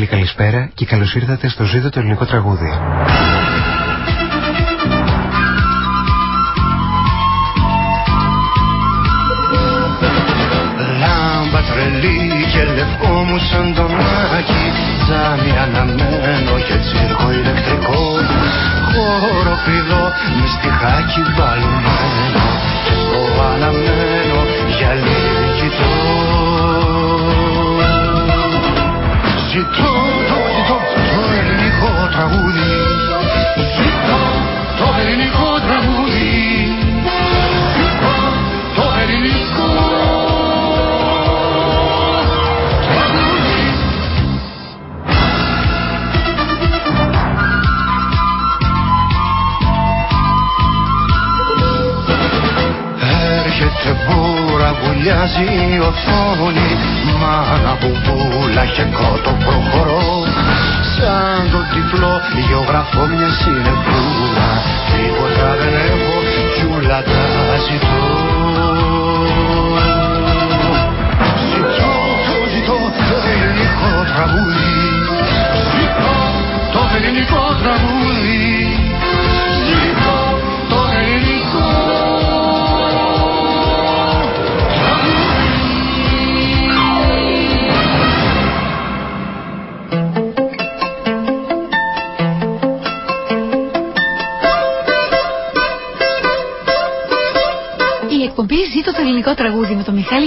φίλοι καλησπέρα και καλώς ήρθατε στο ζήτο το ελληνικό τραγούδι. Λάμπα τρελή και λευκό μου σαν τον Άκη Τζάμι αναμένο και τσίρκο ηλεκτρικό Χώρο πηδό με στιχάκι μπαλμένο Και στο αναμένο γυαλί κοιτώ Ζητώ το, ζητώ το ελληνικό τραγούδι. Ζητώ το ελληνικό τραγούδι βουλιάζει η οθόνη Μάνα μπουμπούλα και κότο προχωρώ. Σαν το τυφλό γεωγραφώ μια συνεπούρα Τίποτα δεν έχω κι ούλα τα ζητώ. Ζητώ, το ζητώ το ελληνικό τραγούδι. Ζητώ το ελληνικό τραγούδι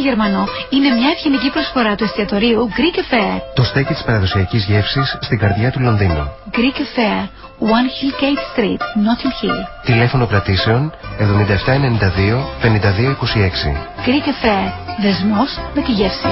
Γερμανό είναι μια ευγενική προσφορά του εστιατορίου Greek Affair. Το στέκι της παραδοσιακής γεύσης στην καρδιά του Λονδίνου. Greek Affair, One Hill Gate Street, Notting Hill. Τηλέφωνο κρατήσεων 7792 5226. Greek Affair, δεσμός με τη γεύση.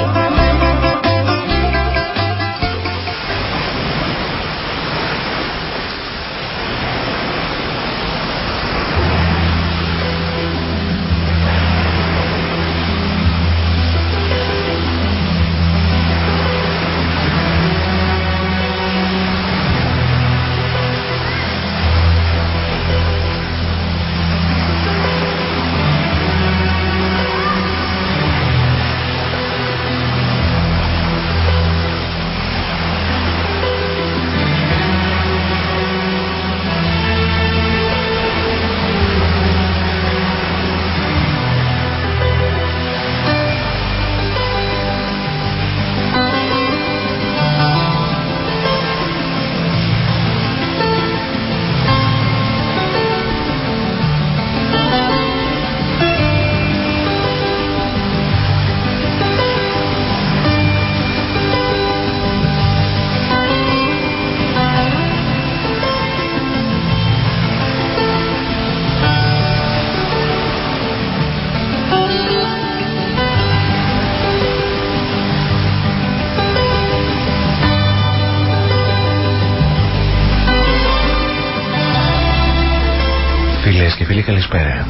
Καλησπέρα.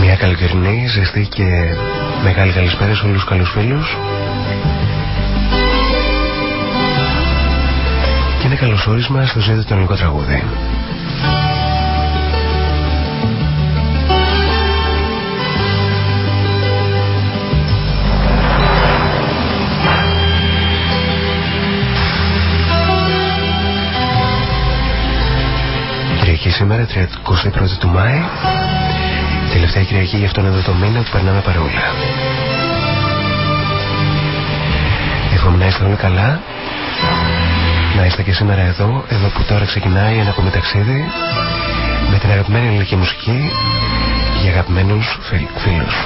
Μια καλοκαιρινή, ζεστή και μεγάλη καλησπέρα σε όλους τους καλούς φίλους. Και ένα καλωσόρισμα στο ζήτο το ελληνικό τραγούδι. Κυριακή σήμερα, 31η του Μάη. Τελευταία Κυριακή για αυτόν εδώ το μήνα που περνάμε παρόλα. Εύχομαι να είστε όλοι καλά. Να είστε και σήμερα εδώ, εδώ που τώρα ξεκινάει ένα ακόμη ταξίδι με την αγαπημένη ελληνική μουσική για αγαπημένους φίλ- φίλους.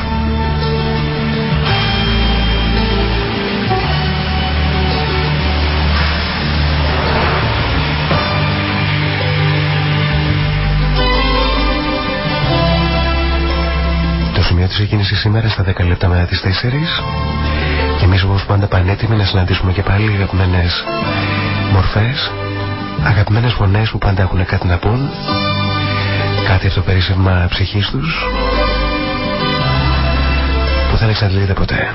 Σημείο της εκκίνησης σήμερα στα 10 λεπτά μετά τις 4 και εμείς όπως πάντα πανέτοιμοι να συναντήσουμε και πάλι αγαπημένες μορφές, αγαπημένες φωνές που πάντα έχουν κάτι να πούν, κάτι από το περίσσευμα ψυχής τους που δεν εξαντλείται ποτέ.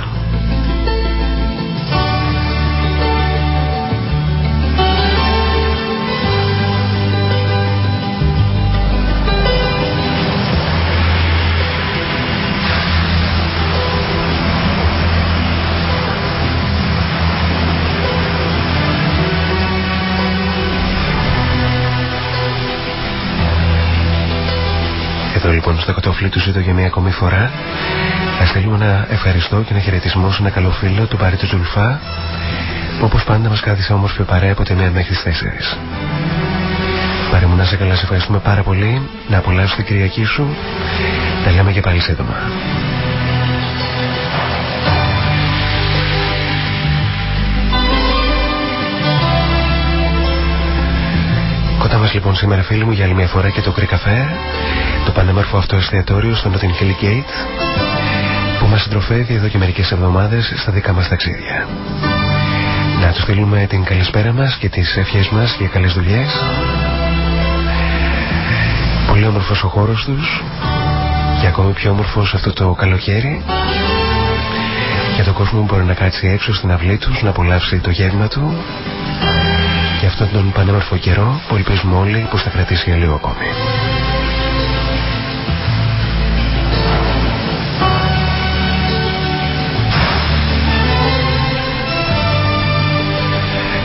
Λοιπόν στο κατόφλι τους ζήτω για μια ακόμη φορά. Θα στείλουμε ένα ευχαριστώ και ένα χαιρετισμό σε ένα καλό φίλο του Παρή του Τζουλφά που όπως πάντα μας κράτησε όμορφη παρέα από τη μία μέχρι τις 4. Πάρε μου να σε καλά, σε ευχαριστούμε πάρα πολύ. Να απολαύσεις την Κυριακή σου. Τα λέμε και πάλι σύντομα. Μας λοιπόν σήμερα φίλοι μου για άλλη μια φορά και το Greek Cafe το πανέμορφο αυτό εστιατόριο στο Notting Hill Gate που μας συντροφεύει εδώ και μερικές εβδομάδες στα δικά μας ταξίδια. Να τους στείλουμε την καλησπέρα μας και τις ευχές μας για καλές δουλειές. Πολύ όμορφος ο χώρος τους και ακόμη πιο όμορφος αυτό το καλοκαίρι για τον κόσμο που μπορεί να κάτσει έξω στην αυλή τους να απολαύσει το γεύμα του για αυτόν τον πανέμορφο καιρό που ελπίζουμε όλοι πως θα κρατήσει για λίγο ακόμη.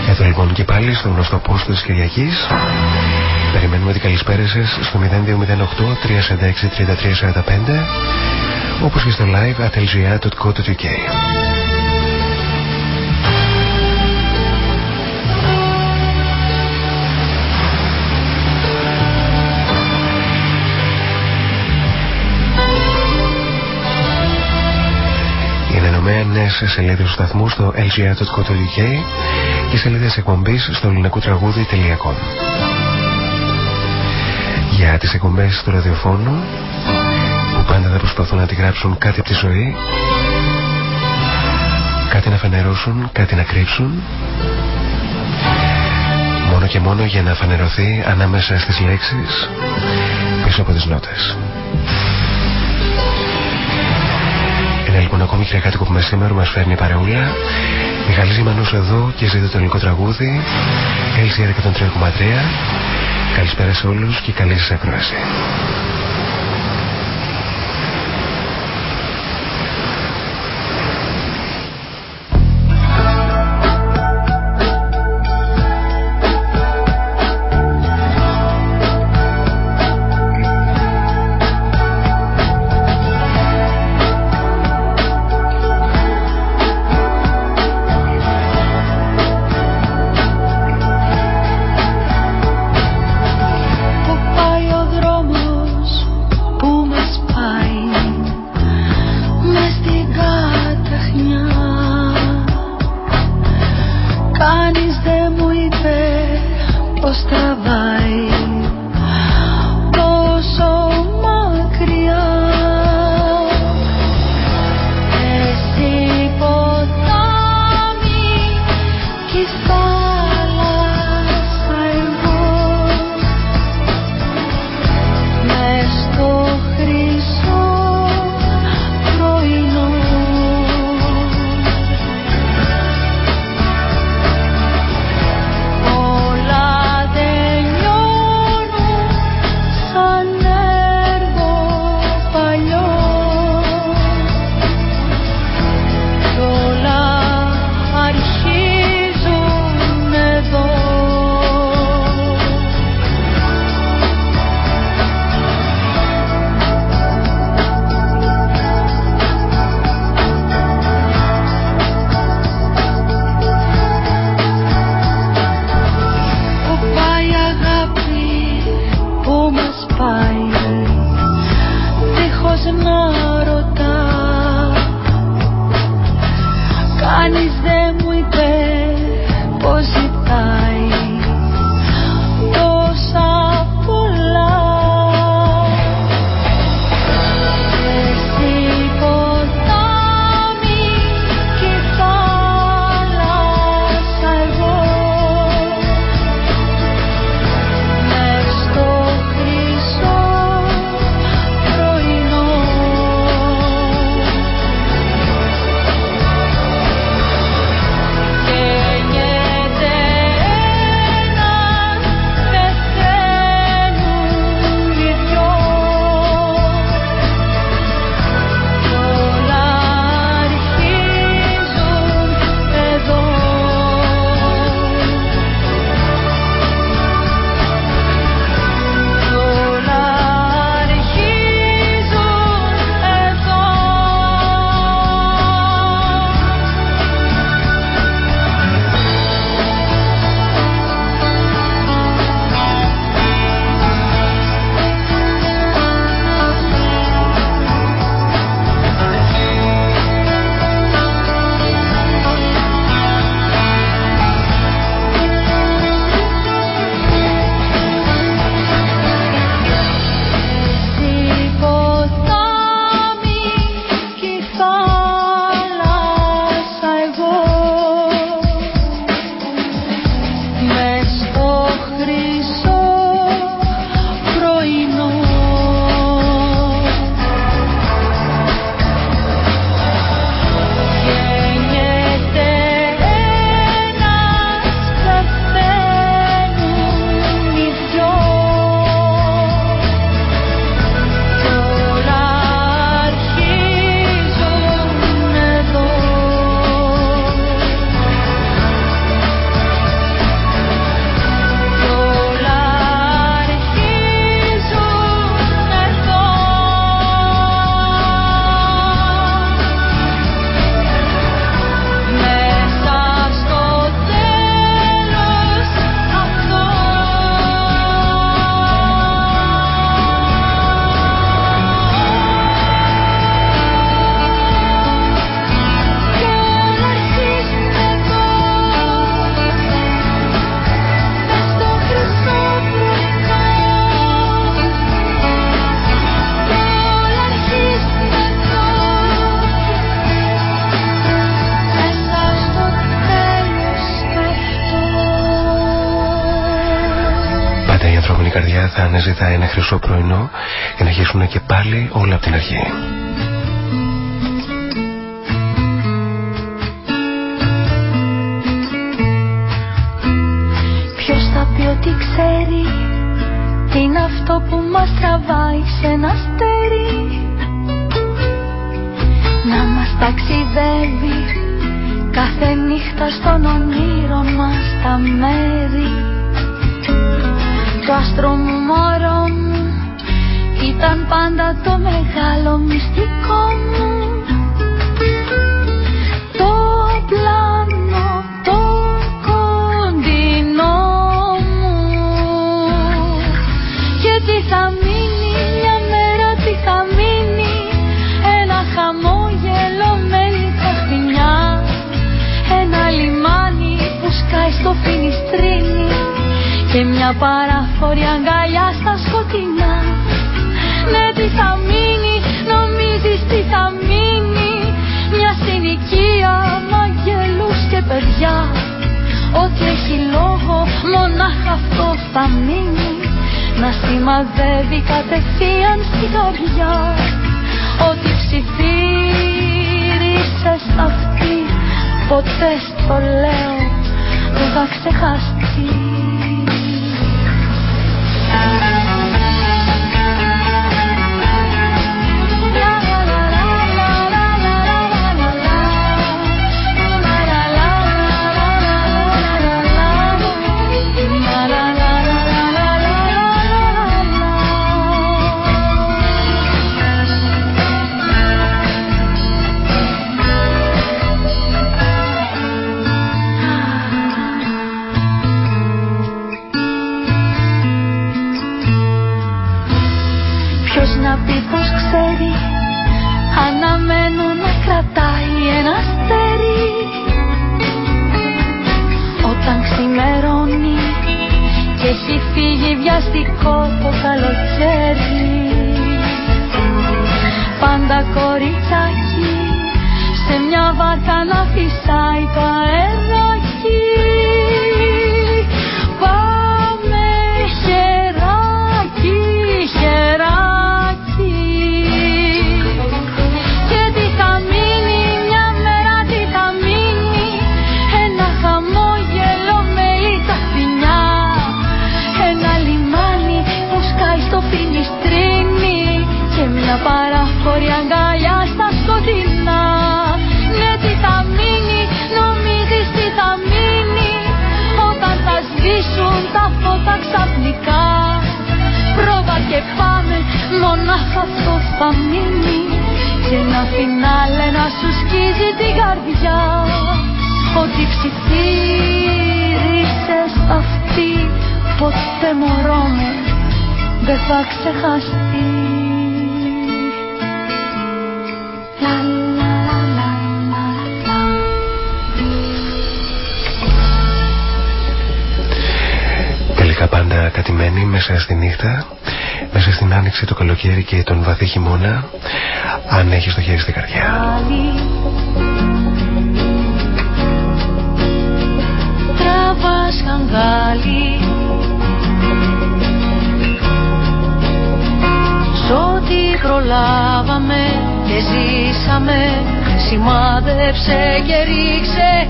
Εδώ λοιπόν και πάλι στο γνωστό πόστο της Κυριακής Περιμένουμε την καλησπέρα σας στο 0208 346 3345 όπως και στο live at lga.co.uk ενωμένες σελίδες του σταθμού στο lgr.co.uk και σελίδες εκπομπής στο ελληνικοτραγούδι.com Για τις εκπομπές του ραδιοφώνου που πάντα θα προσπαθούν να αντιγράψουν κάτι από τη ζωή κάτι να φανερώσουν, κάτι να κρύψουν μόνο και μόνο για να φανερωθεί ανάμεσα στις λέξεις πίσω από τις νότες. Είναι λοιπόν ακόμη κυριακάτικο που σήμερα μας φέρνει η παρεούλα. Μιχαλής Ζημανός εδώ και ζείτε το ελληνικό τραγούδι. LCR 103,3. Καλησπέρα σε όλους και καλή σας ακρόαση. Αρχίσουν και πάλι όλα από την αρχή. Ποιος θα πει ότι ξέρει τι είναι αυτό που μας τραβάει σε ένα αστέρι; Να μας ταξιδεύει κάθε νύχτα στον όνειρο μας τα μέρη το άστρο μου μωρό μου ήταν πάντα το μεγάλο μυστικό μου. Το πλάνο, το κοντινό μου. Και τι θα μείνει μια μέρα, τι θα μείνει. Ένα χαμόγελο με λιχαχτινιά Ένα λιμάνι που σκάει στο φινιστρίνι. Και μια παραφορή αγκαλιά στα σκοτεινά Ναι τι θα μείνει, νομίζεις τι θα μείνει. Μια συνοικία μαγγελούς και παιδιά. Ό,τι έχει λόγο μονάχα αυτό θα μείνει. Να σημαδεύει κατευθείαν στην καρδιά. Ό,τι ψιθύρισες αυτή Ποτέ στο λέω δεν θα ξεχαστεί βιαστικό το καλοκαίρι. Πάντα κοριτσάκι σε μια βάρκα να φυσάει το θα μείνει Και ένα φινάλε να σου σκίζει την καρδιά. Ότι ψιθύρισες αυτή Ποτέ μωρό μου δεν θα ξεχαστεί. Λα, λα, λα, λα, λα. Τελικά πάντα κατημένοι μέσα στη νύχτα, μέσα στην άνοιξη, το καλοκαίρι και τον βαθύ χειμώνα, αν έχεις το χέρι στην καρδιά. Πάλι Τραβάς χαγκάλι Σ' ό,τι προλάβαμε και ζήσαμε Σημάδεψε και ρίξε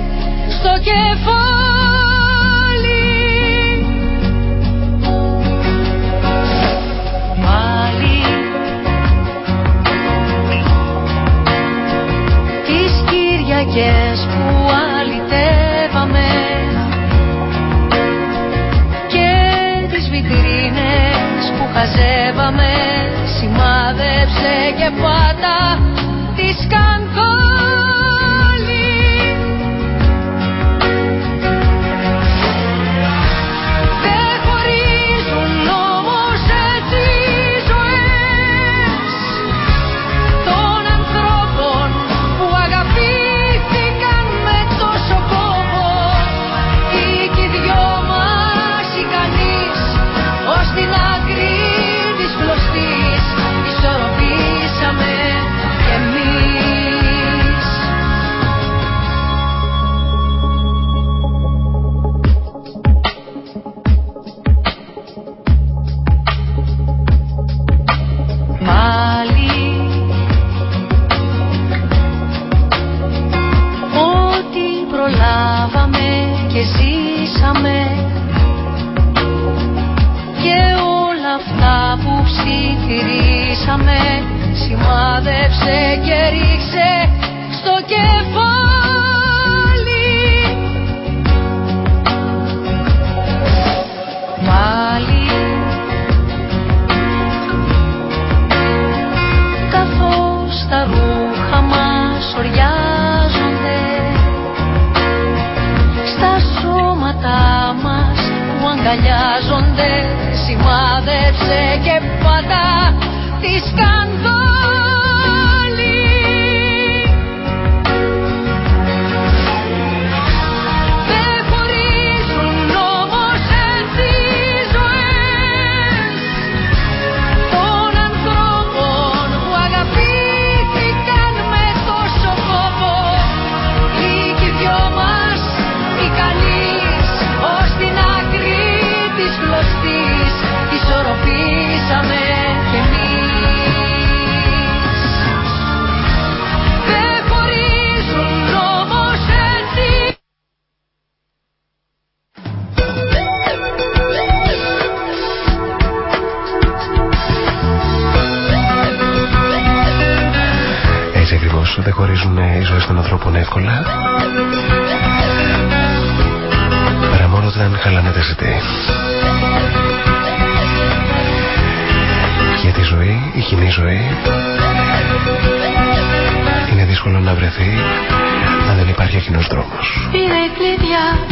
στο κεφάλι Κυριακές που αλυτεύαμε. Και τις βιτρίνες που χαζεύαμε Σημάδεψε και πάτα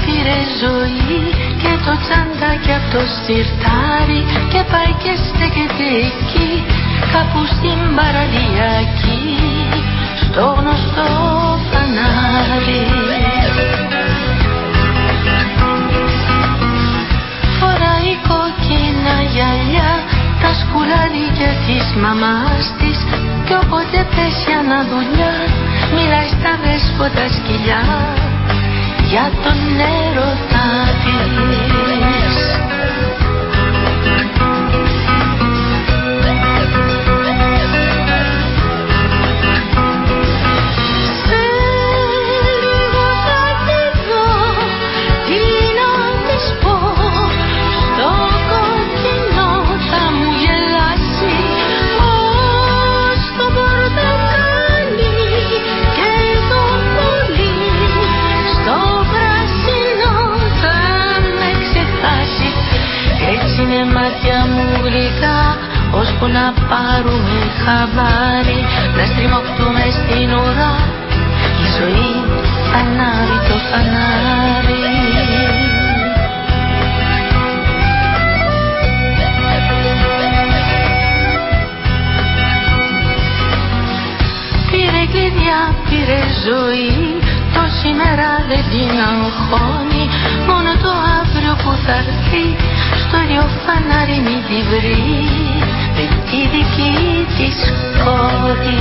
πήρε ζωή και το τσαντάκι από το σιρτάρι και πάει και στέκεται εκεί κάπου στην παραλιακή στο γνωστό φανάρι. Φοράει κόκκινα γυαλιά τα σκουλαρίκια της μαμάς της κι όποτε πέσει αναδουλειά μιλάει στα δέσποτα σκυλιά για τον έρωτα της ώσπου να πάρουμε χαμπάρι να στριμωχτούμε στην ουρά η ζωή ανάβει το φανάρι. Πήρε κλειδιά, πήρε ζωή το σήμερα δεν την αγχώνει μόνο το αύριο που θα έρθει στο ίδιο φανάρι μη τη βρει με τη δική της κόρη.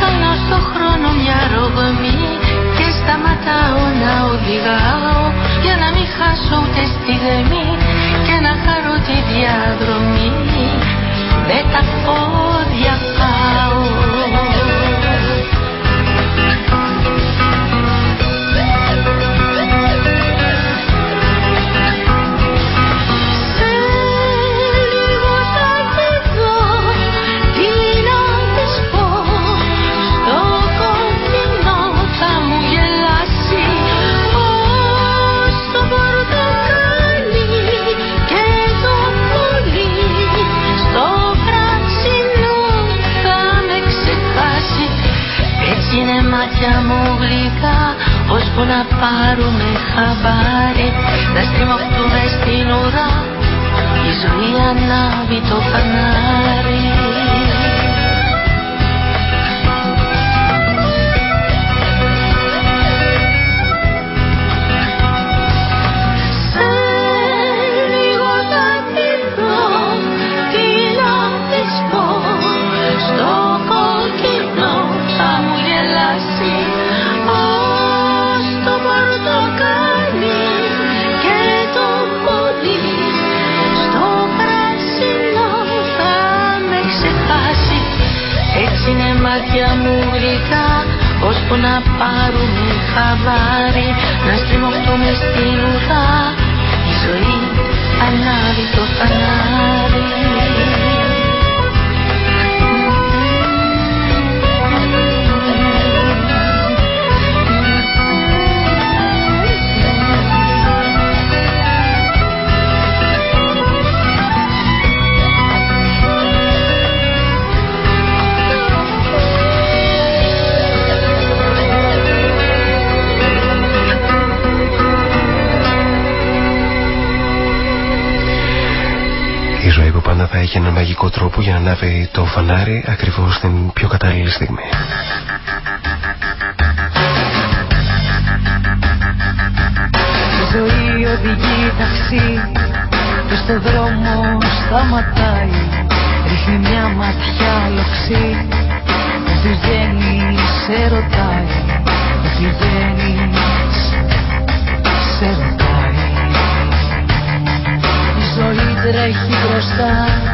Κάνω στο χρόνο μια ρογμή και σταματάω να οδηγάω για να μην χάσω ούτε στιγμή και να χαρώ τη διαδρομή με τα πόδια πάω. Ώσπου να πάρουμε χαμπάρι. Να στριμωχτούμε στην ουρά η ζωή ανάβει το φανάρι ώσπου να πάρουμε χαβάρι να στριμωχτούμε στην ουρά η ζωή ανάβει το φανάρι έχει ένα μαγικό τρόπο για να ανάβει το φανάρι ακριβώς στην πιο κατάλληλη στιγμή. Η ζωή οδηγεί ταξί και στο δρόμο σταματάει ρίχνει μια ματιά λοξή που πηγαίνει σε ρωτάει που πηγαίνει σε ρωτάει η ζωή τρέχει μπροστά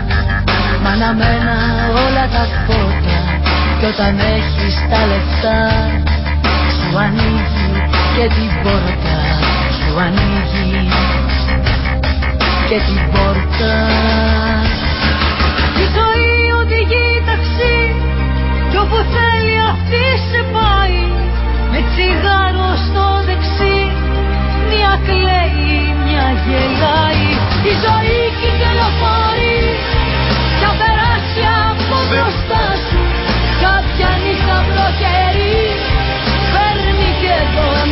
Μα αναμένα όλα τα φώτα. Κι όταν έχεις τα λεφτά Σου ανοίγει και την πόρτα Σου ανοίγει και την πόρτα. Η ζωή οδηγεί ταξί Κι όπου θέλει αυτή σε πάει. Με τσιγάρο στο δεξί Μια κλαίει, μια γελάει. Η ζωή κυκλοφορεί θα περάσει από μπροστά σου κάποια νύχτα το χέρι φέρνει και τον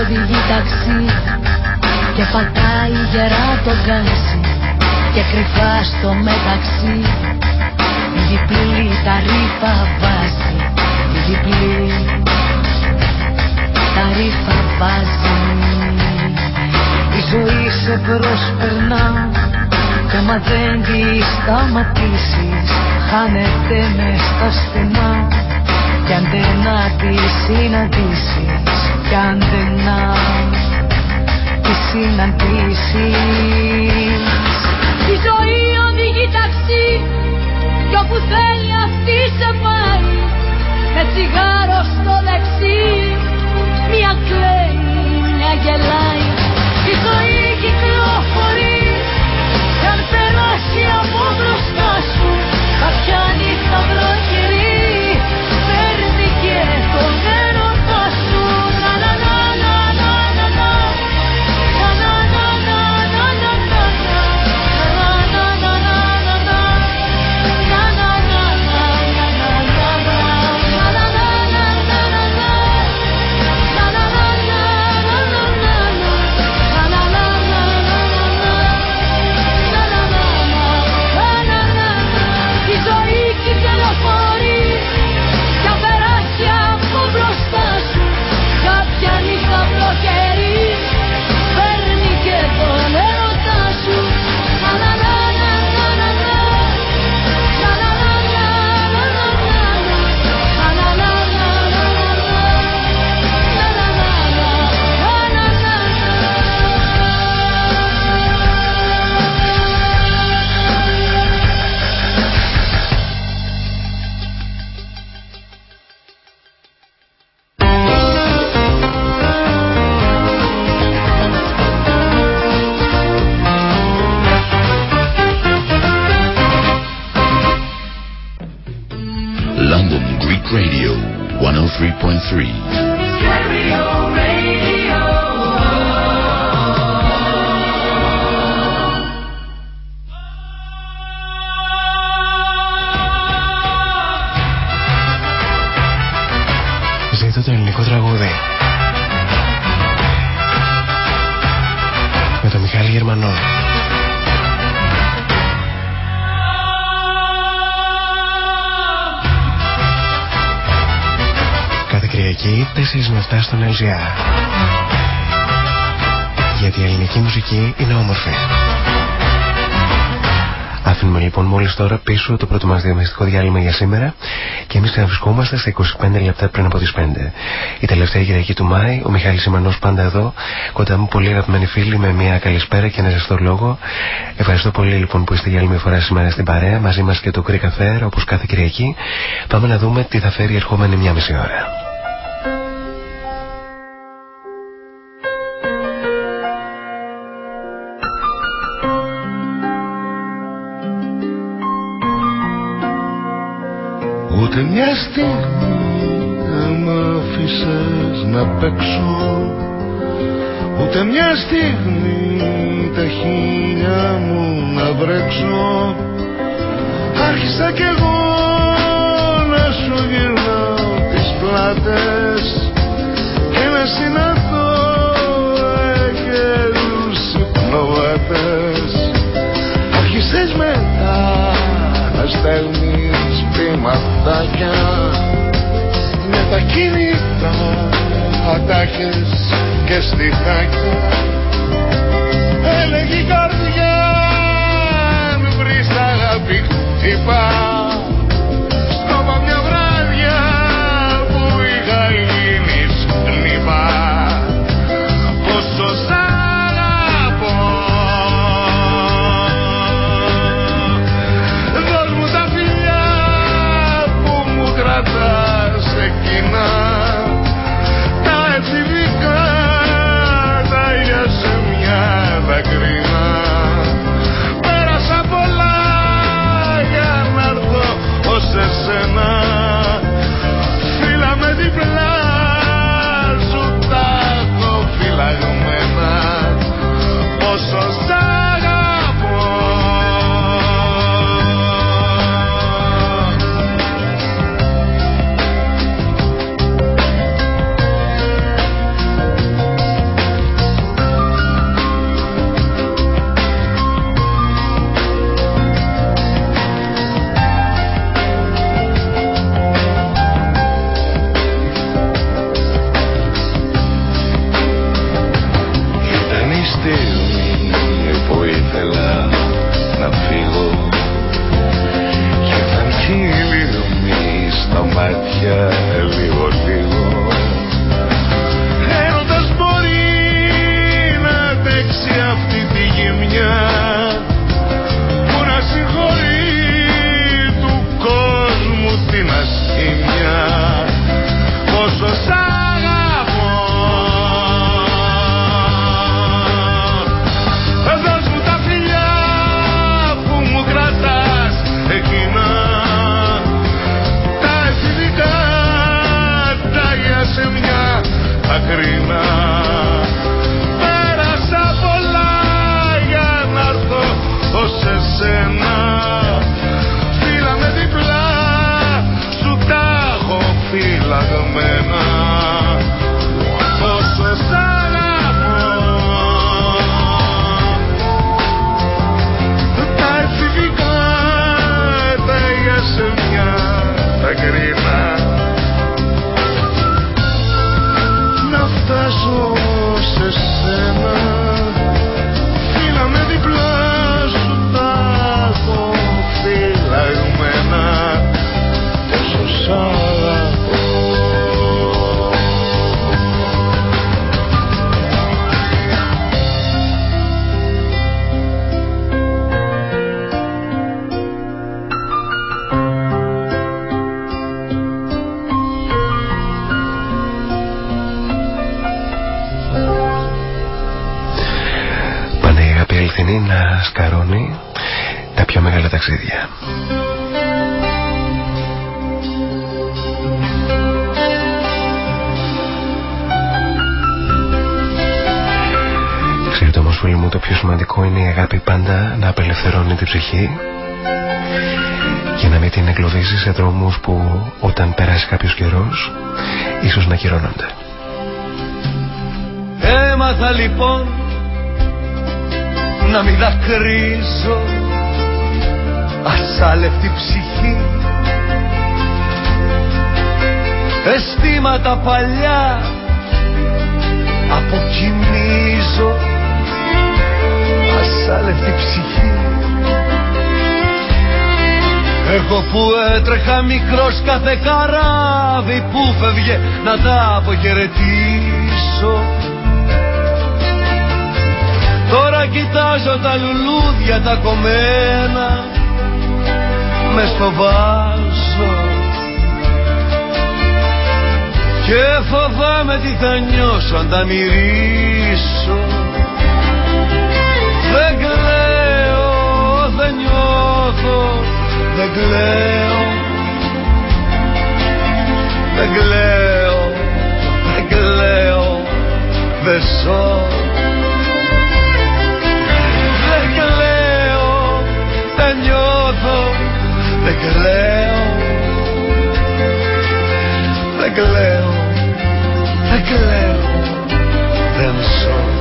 οδηγεί ταξί και πατάει γερά το γκάζι και κρυφά στο μεταξύ. Η διπλή τα ρήφα βάζει η διπλή τα ρήφα βάζει. Η ζωή σε προσπερνά κι άμα δεν τη σταματήσεις χάνεται μες στα στενά. Κι αν δεν να τη συναντήσεις κι αν δεν νας τη συναντήσεις. Η ζωή οδηγεί ταξί κι όπου θέλει αυτή σε πάει. Με τσιγάρο στο δεξί μια κλαίει, μια γελάει. Η ζωή κυκλοφορεί κι αν περάσει από μπροστά σου κάποια νύχτα βροχερή three. Με 7 στον LGR. Γιατί η ελληνική μουσική είναι όμορφη. Αφήνουμε λοιπόν μόλις τώρα πίσω το πρώτο μας διαμεστικό διάλειμμα για σήμερα και εμείς βρισκόμαστε στα 25 λεπτά πριν από τις 5. Η τελευταία Κυριακή του Μάη, ο Μιχάλης Σιμανός πάντα εδώ, κοντά μου πολύ αγαπημένοι φίλοι με μια καλησπέρα και ένα ζεστό λόγο. Ευχαριστώ πολύ λοιπόν που είστε για άλλη μια φορά σήμερα στην παρέα, μαζί μας και το Greek Affair όπως κάθε Κυριακή. Πάμε να δούμε τι θα φέρει η ερχόμενη μια μισή ώρα. Ούτε μια στιγμή δεν μ' άφησες να παίξω. Ούτε μια στιγμή τα χίλια μου να βρέξω. Άρχισα κι εγώ να σου γυρνάω τις πλάτες Και να συναντώ αγγέλους υπνοβάτες Άρχισες μετά να στέλνεις ματάκια με τα κινητά ατάχες και στιχάκια έλεγε η καρδιά αν βρεις αγάπη χτυπά λαγμένα. Πόσο σ' αγαπώ. Τα εθνικά, τα γιασεμιά, τα γκρινά να φτάσω σε σένα. Ψυχή για να μην την εγκλωβίζεις σε δρόμους που όταν περάσει κάποιος καιρός ίσως να κυρώνονται. Έμαθα λοιπόν να μην δακρύζω ασάλευτη ψυχή κύματα παλιά αποκοιμίζω ασάλευτη ψυχή. Εγώ που έτρεχα μικρός κάθε καράβι που φεύγε να τα αποχαιρετήσω. Τώρα κοιτάζω τα λουλούδια τα κομμένα με στο βάζο και φοβάμαι τι θα νιώσω αν τα μυρίσω νιώθω, δεν κλαίω. Δεν κλαίω, δεν κλαίω, δεν ζω. Δεν κλαίω, δεν νιώθω, δεν κλαίω. Δεν κλαίω δεν κλαίω, δεν ζω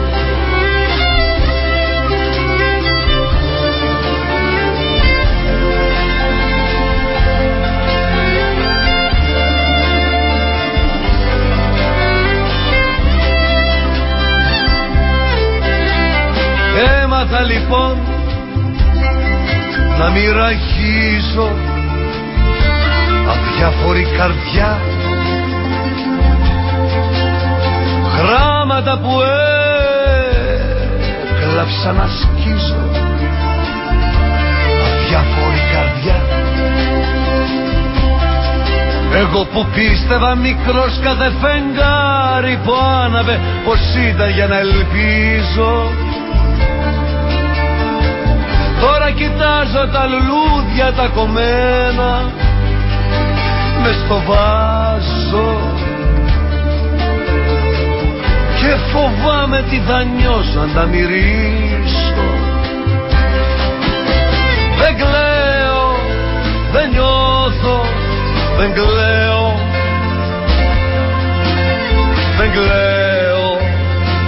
Έμαθα λοιπόν να μοιραγίζω αδιάφορη καρδιά. Γράμματα που έκλαψα να σκίζω αδιάφορη καρδιά. Εγώ που πίστευα μικρός κάθε φεγγάρι που άναβε πως ήταν για να ελπίζω Τώρα κοιτάζω τα λουλούδια τα κομμένα με στο βάζο και φοβάμαι τι θα νιώσω αν τα μυρίσω. Δεν κλαίω, δεν νιώθω, δεν κλαίω. Δεν κλαίω,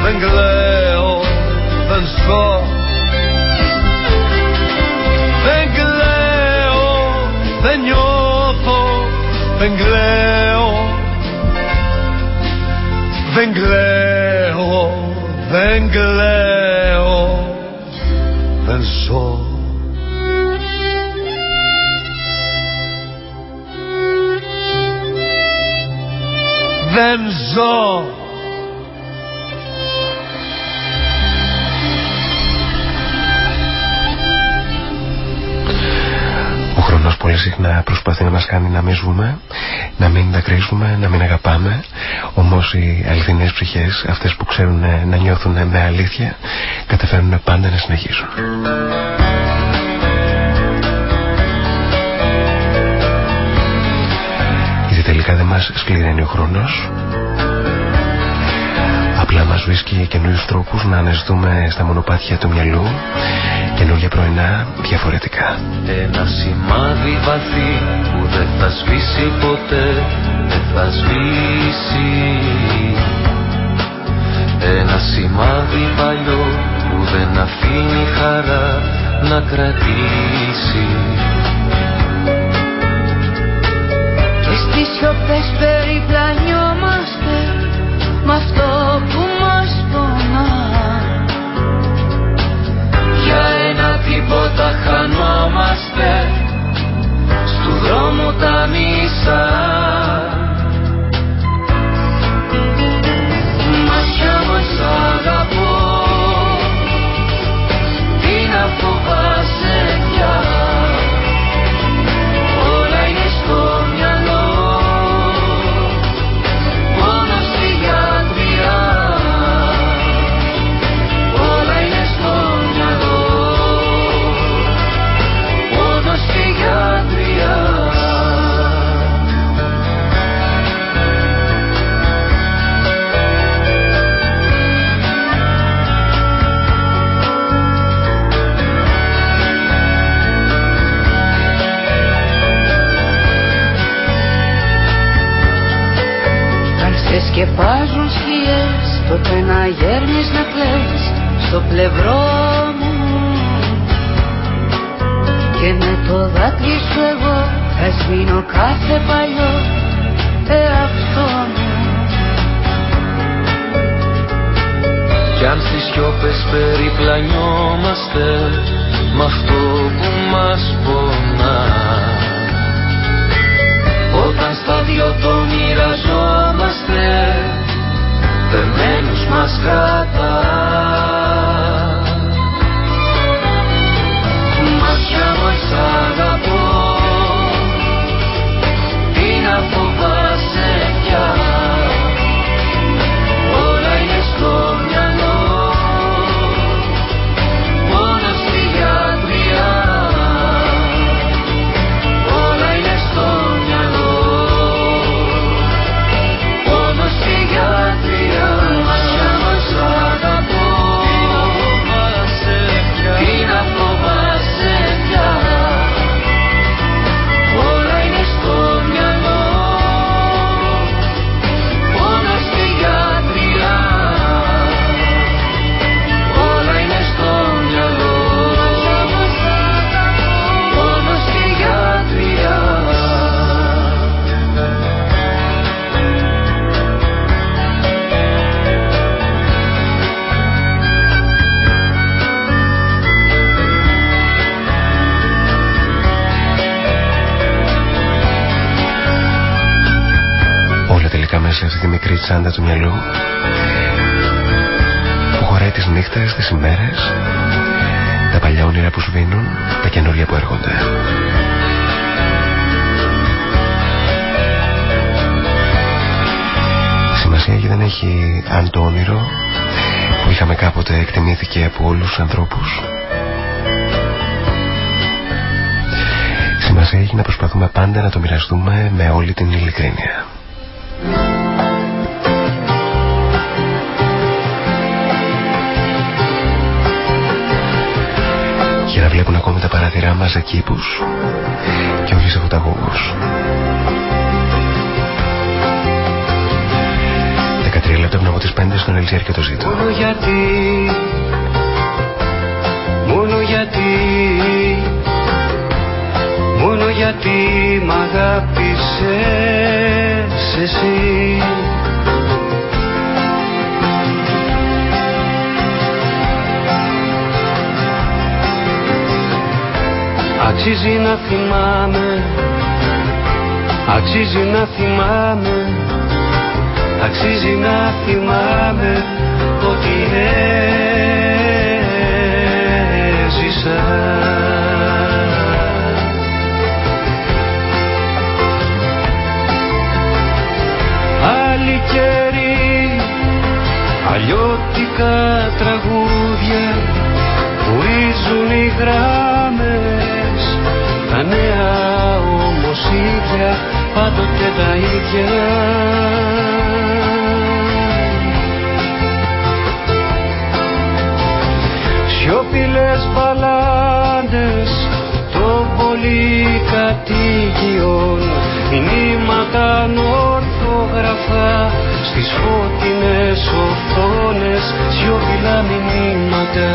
δεν κλαίω, δεν ζω δεν νιώθω, δεν κλαίω δεν κλαίω, δεν κλαίω, δεν ζω. Δεν ζω. Χρόνος πολύ συχνά προσπαθεί να μας κάνει να μην ζούμε, να μην δακρύσουμε, να μην αγαπάμε. Όμως οι αληθινές ψυχές, αυτές που ξέρουν να νιώθουν με αλήθεια, καταφέρουν πάντα να συνεχίσουν. Γιατί τελικά δεν μας σκληραίνει ο χρόνος. Απλά μας βρίσκει καινούριους τρόπους να αναζητούμε στα μονοπάτια του μυαλού καινούργια πρωινά διαφορετικά. Ένα σημάδι βαθύ που δεν θα σβήσει ποτέ, δεν θα σβήσει. Ένα σημάδι παλιό που δεν αφήνει χαρά να κρατήσει. Και στις σιωπές περιπλανιόμαστε με αυτό που τίποτα χανόμαστε στου δρόμου τα μισά. Μάτια μας αγαπώ. Τι να φοβάσαι Και Σκεπάζουν σκιές Τότε να γέρνεις να κλαις Στο πλευρό μου. Και με το δάκρυ σου εγώ Θα σβήνω κάθε παλιό Εαυτό μου. Κι αν στις σιώπες περιπλανιόμαστε με αυτό που μας πονά όταν στα δυο το μοιραζόμαστε Δεμένους μας κρατά. Μάτια μας αγαπώ Όλα τελικά μέσα σε αυτή τη μικρή τσάντα του μυαλού που χωράει τις νύχτες, τις ημέρες τα παλιά όνειρα που σβήνουν, τα καινούργια που έρχονται. Σημασία και δεν έχει αν το όνειρο που είχαμε κάποτε εκτιμήθηκε από όλους τους ανθρώπους. Σημασία έχει να προσπαθούμε πάντα να το μοιραστούμε με όλη την ειλικρίνεια. Ακόμη τα παραθυρά μας σε κήπους και όχι σε φωταγωγούς. 13 λεπτά πριν από τις 5 στον Ελτζιέρ και το ζήτω. Μόνο γιατί Μόνο γιατί Μόνο γιατί μ' αγάπησες εσύ Αξίζει να θυμάμαι. Αξίζει να θυμάμαι. Αξίζει να θυμάμαι ότι έζησα Άλλοι καιροί, αλλιώτικα τραγούδια που ρίζουν οι γράμμες τα νέα όμως ίδια πάντοτε τα ίδια. Σιωπηλές μπαλάντες των πολυκατοικιών μηνύματα ανόρθογραφά στις φώτινες οθόνες σιωπηλά μηνύματα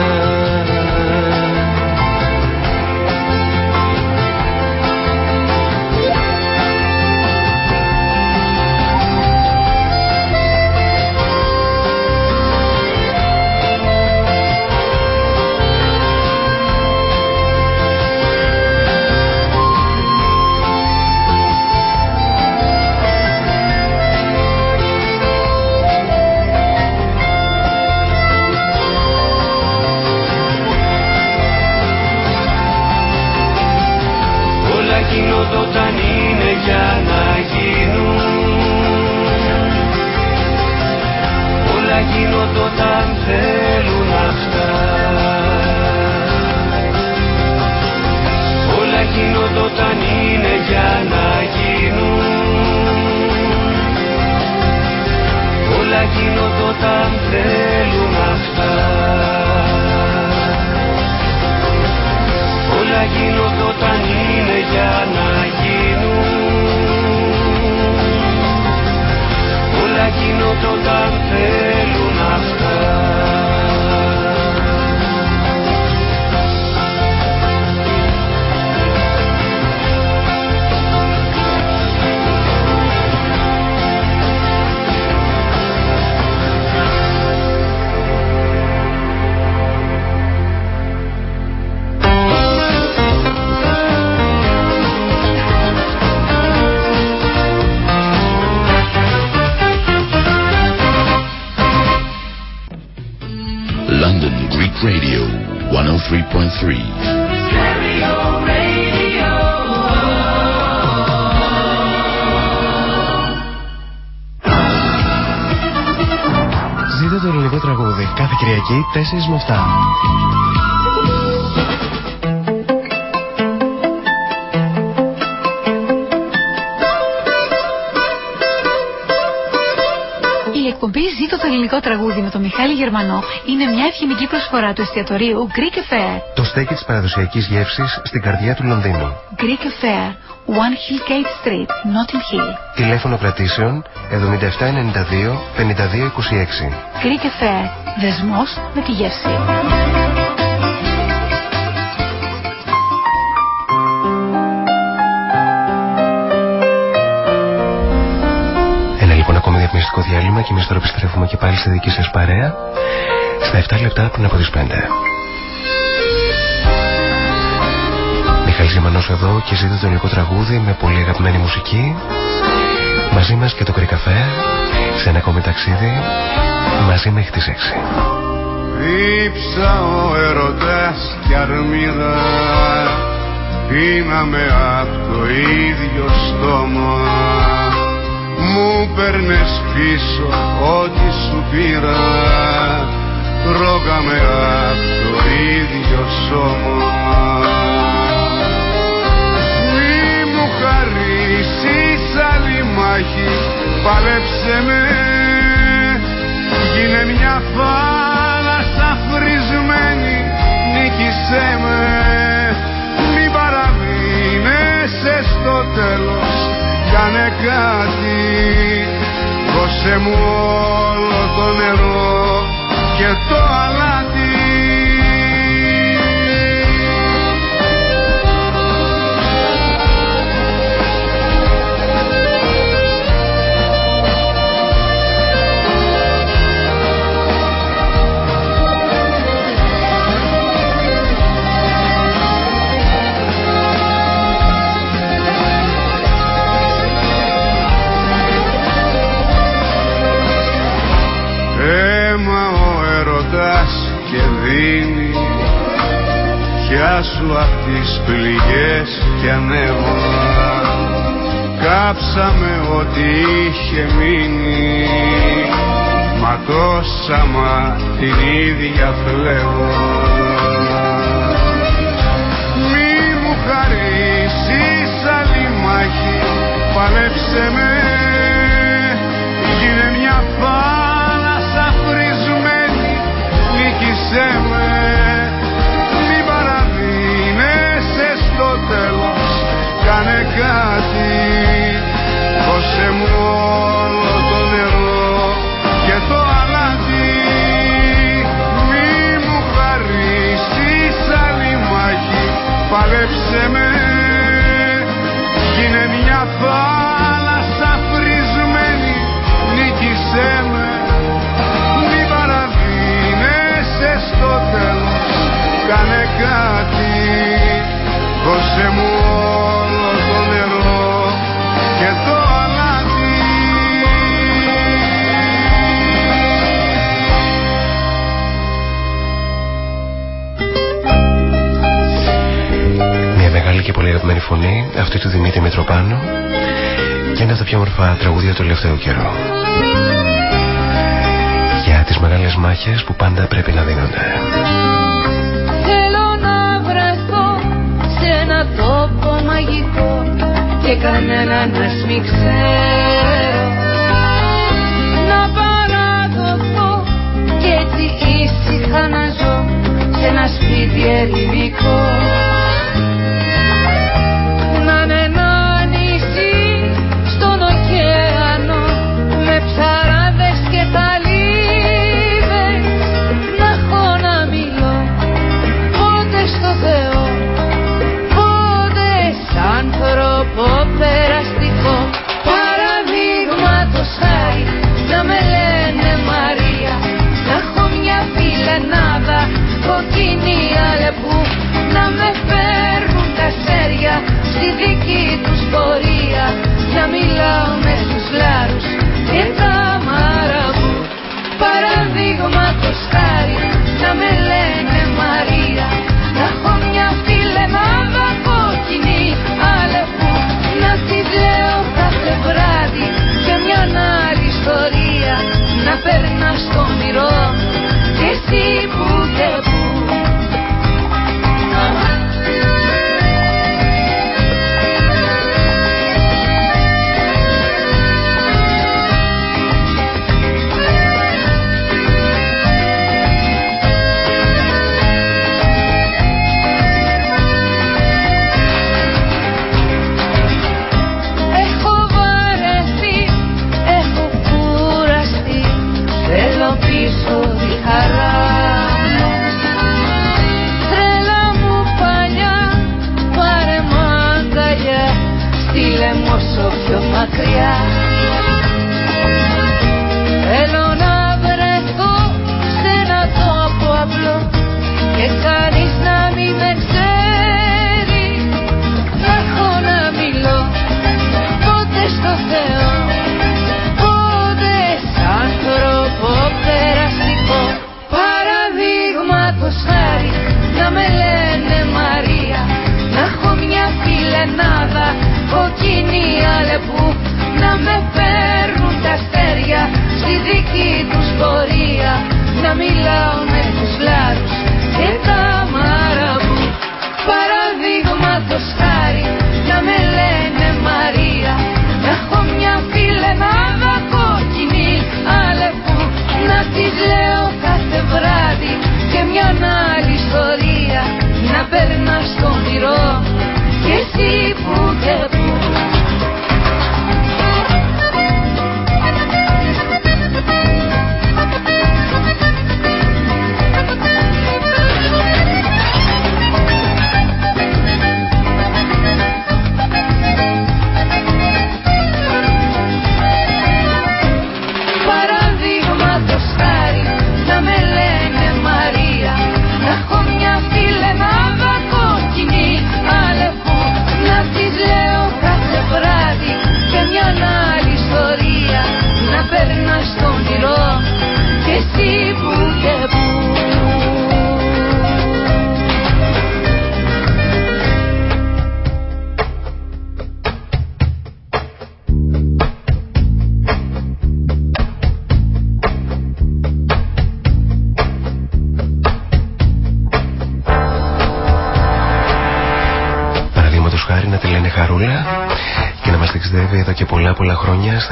4 με 7. ελληνικό τραγούδι με τον Μιχάλη Γερμανό είναι μια ευγενική προσφορά του εστιατορίου Greek Affair. Το στέκι της παραδοσιακής γεύσης στην καρδιά του Λονδίνου. Greek Affair, One Hill Gate Street, Notting Hill. Τηλέφωνο κρατήσεων 7792 5226. Greek Affair, δεσμός με τη γεύση. διαφημιστικό διάλειμμα και εμείς τώρα επιστρέφουμε και πάλι στη δική σας παρέα στα 7 λεπτά πριν από τις 5. Μιχάλης Γεμανός εδώ και ζείτε το ελληνικό τραγούδι με πολύ αγαπημένη μουσική μαζί μας και το κρυκαφέ σε ένα ακόμη ταξίδι μαζί μέχρι τις 6. Δίψα ο ερωτάς κι αρμίδα. Πίναμε από το ίδιο στόμα. Μου παίρνες πίσω ό,τι σου πήρα. Τρώγαμε απ' το ίδιο σώμα. Μη μου χαρίσεις άλλη μάχη. Παλέψε με Γίνε μια θάλασσα φρισμένη Νίκησέ με. Μη παραμείνεσαι στο τέλος Κάνε κάτι. Δώσε μου όλο το νερό και το αλάτι σου απ' τις πληγές και ανέβω. Κάψαμε ό,τι είχε μείνει Μα τόσα μα την ίδια φλέβω Μη μου χαρίσεις άλλη μάχη Παλέψε με μάχη Παλέψε με. Γίνε μια θάλασσα φρισμένη Νίκησέ με. Μη παραδίνεσαι στο τέλος Κάνε κάτι. Δώσε μου και του Δημήτρη Μητροπάνου και ένα από τα πιο μορφά τραγούδια του τελευταίου καιρού. Για τις μεγάλες μάχες που πάντα πρέπει να δίνονται. Θέλω να βρεθώ σε ένα τόπο μαγικό και κανένα να μην ξέρω να παραδοθώ και έτσι ήσυχα να ζω σε ένα σπίτι ερημικό δική τους πορεία. Για μιλάω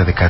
χρόνια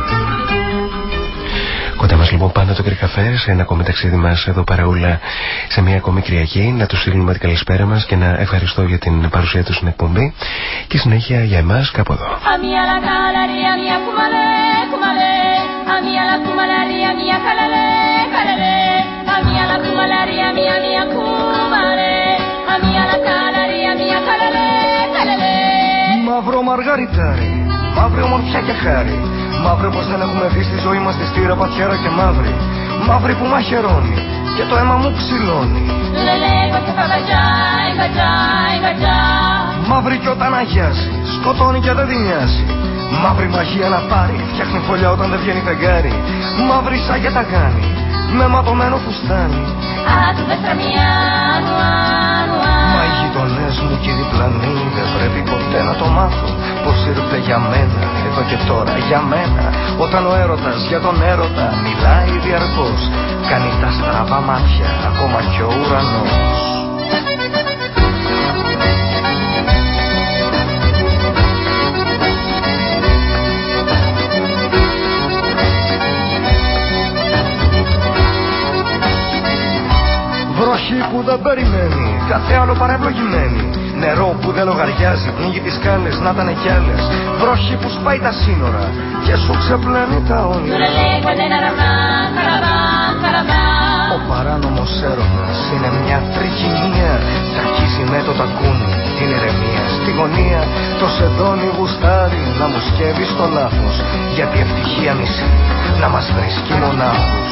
Κοντά μας λοιπόν πάντα το κρυκαφέ σε ένα ακόμη ταξίδι μας εδώ παραούλα σε μια ακόμη Κυριακή. Να τους στείλουμε την καλησπέρα μας και να ευχαριστώ για την παρουσία τους στην εκπομπή. Και συνέχεια για εμάς κάπου εδώ. Μαύρο μαργαριτάρι, μαύρη ομορφιά και χάρη Μαύρη πως δεν έχουμε δει στη ζωή μας τη στήρα πατιέρα και μαύρη. Μαύρη που μαχαιρώνει και το αίμα μου ψηλώνει Μαύρη κι όταν αγιάζει, σκοτώνει και δεν τη νοιάζει. Μαύρη μαγεία να πάρει, φτιάχνει φωλιά όταν δεν βγαίνει φεγγάρι. Μαύρη σαν και τα κάνει, με ματωμένο φουστάνι Μα οι γειτονές μου και οι διπλανοί δεν πρέπει ποτέ να το μάθουν Πως ήρθε για μένα, εδώ και τώρα για μένα Όταν ο έρωτας για τον έρωτα μιλάει διαρκώς Κάνει τα στραβά μάτια ακόμα κι ο ουρανός. Βροχή που δεν περιμένει, κάθε άλλο παρευλογημένη Νερό που δεν λογαριάζει, πνίγει τις σκάλες, να ήταν κι άλλες. Βροχή που σπάει τα σύνορα. Και σου ξεπλένει τα όνειρα. Ο παράνομος έρωτας είναι μια τρικυμία. Τακίζει με το τακούνι, την ηρεμία. Στη γωνία Το σεντόνι γουστάρι να μου σκεύει στο λάθος Γιατί ευτυχία μισή να μας βρίσκει μονάχους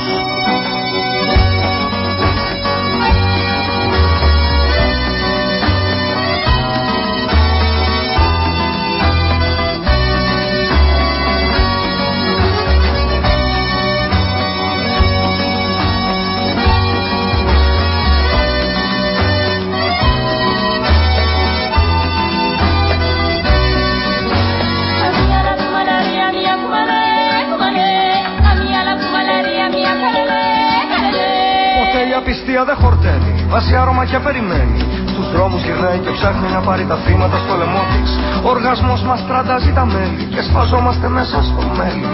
απιστία δεν χορταίνει. Βάζει άρωμα και περιμένει. Στους δρόμους γυρνάει και ψάχνει να πάρει τα θύματα στο λαιμό της. Ο οργασμός μας τραντάζει τα μέλη και σπαζόμαστε μέσα στο μέλι.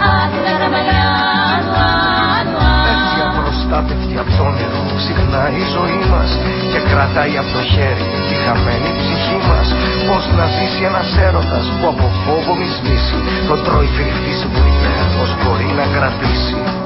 Έτσι απροστάτευτη από το όνειρο ξυπνάει η ζωή μας και κρατάει από το χέρι τη χαμένη ψυχή μας. Πώς να ζήσει ένας έρωτας που από φόβο μη σβήσει. Το τρώει φρικτή βουλιά, πώ μπορεί να κρατήσει.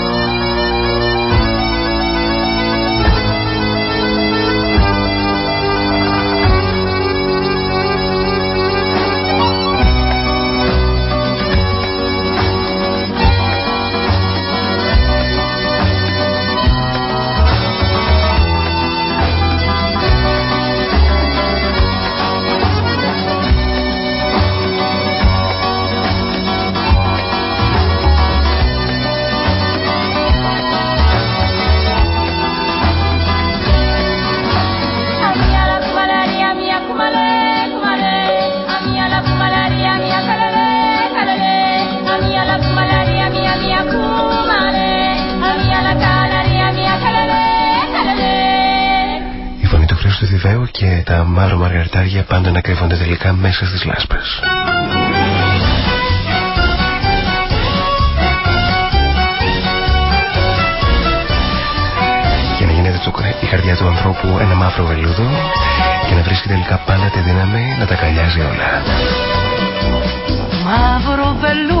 Ροζιό και τα μαύρα μαργαριτάρια πάντα να κρύβονται τελικά μέσα στις λάσπες. Και να γίνεται η καρδιά του ανθρώπου ένα μαύρο βελούδο και να βρίσκει τελικά πάντα τη δύναμη να τα καλιάζει όλα. Μαύρο βελούδο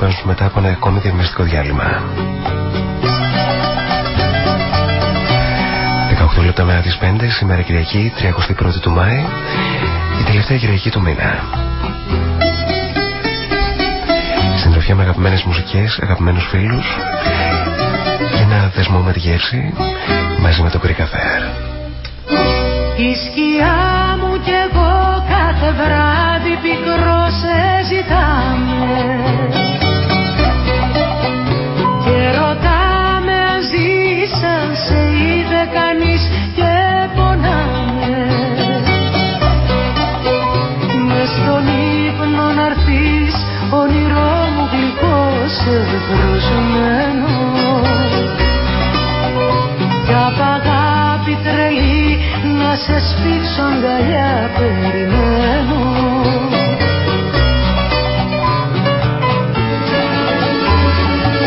Μαζί λοιπόν να παίρνουμε μετά από ένα ακόμη διαφημιστικό διάλειμμα. 18 λεπτά μέρα τις 5, σήμερα Κυριακή, 31η του Μάη, η τελευταία Κυριακή του μήνα. Συντροφιά με αγαπημένες μουσικές, αγαπημένους φίλους και ένα δεσμό με τη γεύση μαζί με το Greek Affair. Η σκιά μου κι εγώ κάθε βράδυ πικρό σε ζητάμε σε σπίξω αγκαλιά περιμένω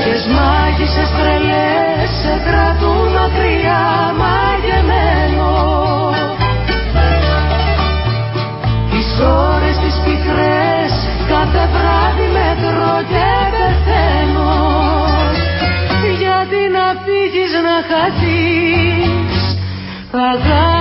Ποιες μάγισσες τρελές σε κρατούν μακριά μαγεμένο. Τις ώρες τις πικρές κάθε βράδυ μετρώ και πεθαίνω. Γιατί να φύγεις να χαθείς αγάπη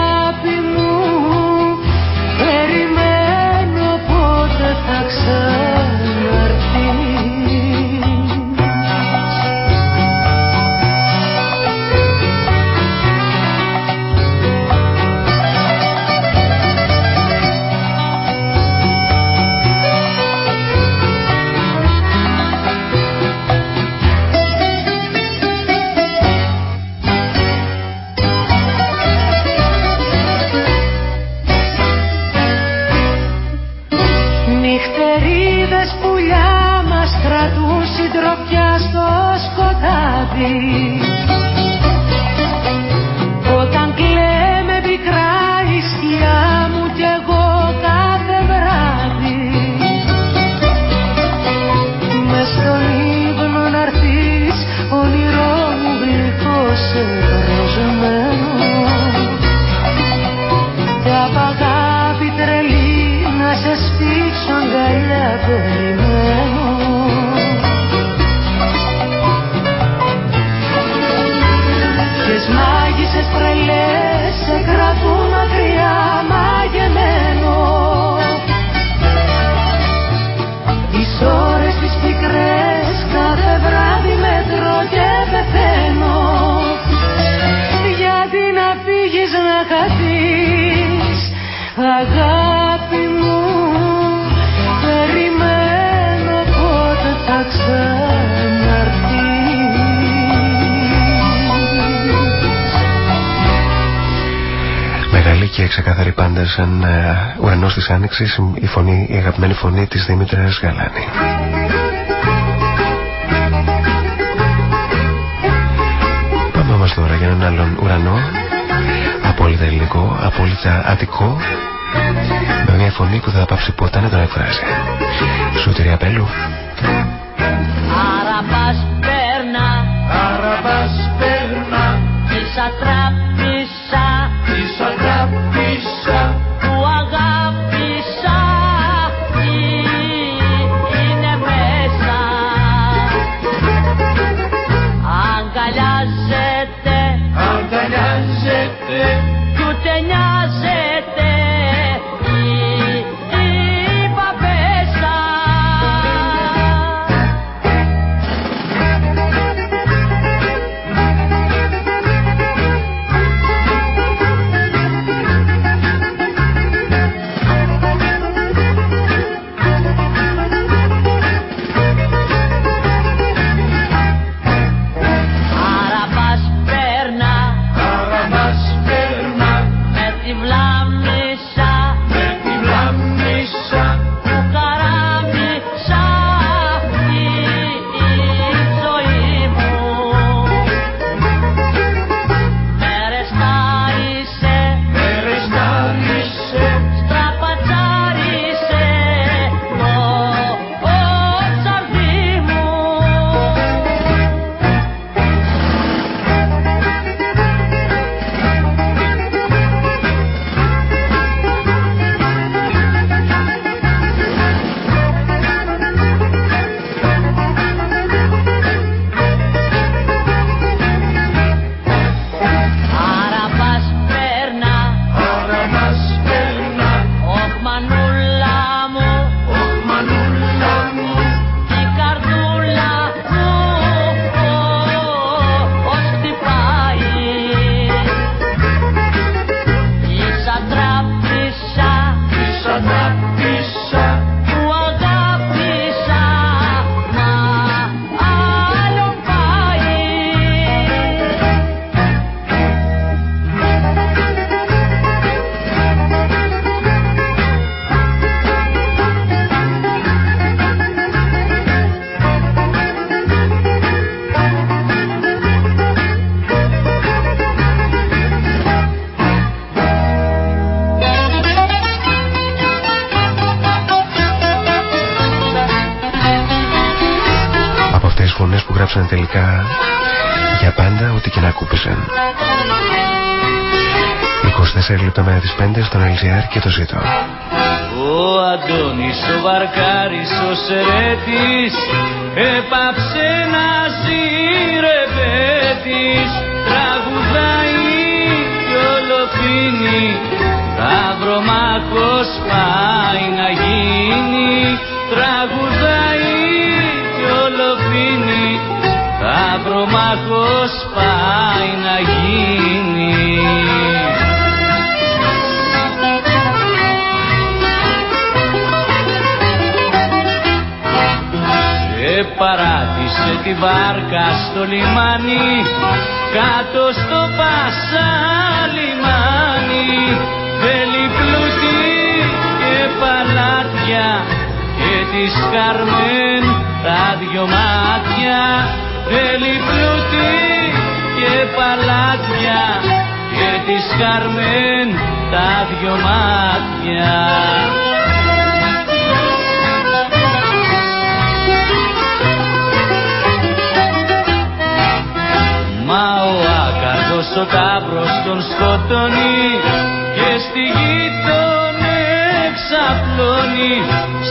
heaven. Ξεκάθαρη πάντα σαν uh, ουρανός της Άνοιξης η, φωνή, η αγαπημένη φωνή της Δήμητρας Γαλάνη. Πάμε όμως τώρα για έναν άλλον ουρανό απόλυτα ελληνικό, απόλυτα αττικό με μια φωνή που δεν θα πάψει ποτέ να τον εκφράζει. Σωτηρία Πέλου. Τελικά για πάντα ό,τι και να ακούπησαν. 24 λεπτά μέρα τις 5 στον LGR και το ζήτω. Ο Αντώνης ο Βαρκάρης ο Σερέτης έπαψε να ζει ρε πέτης τραγουδάει τη βάρκα στο λιμάνι κάτω στο Πασά λιμάνι θέλει πλούτη και παλάτια και της Καρμέν τα δυο μάτια. Θέλει πλούτη και παλάτια και της Καρμέν τα δυο μάτια άκαρδος ο τάβρος τον σκοτώνει και στη γη τον εξαπλώνει.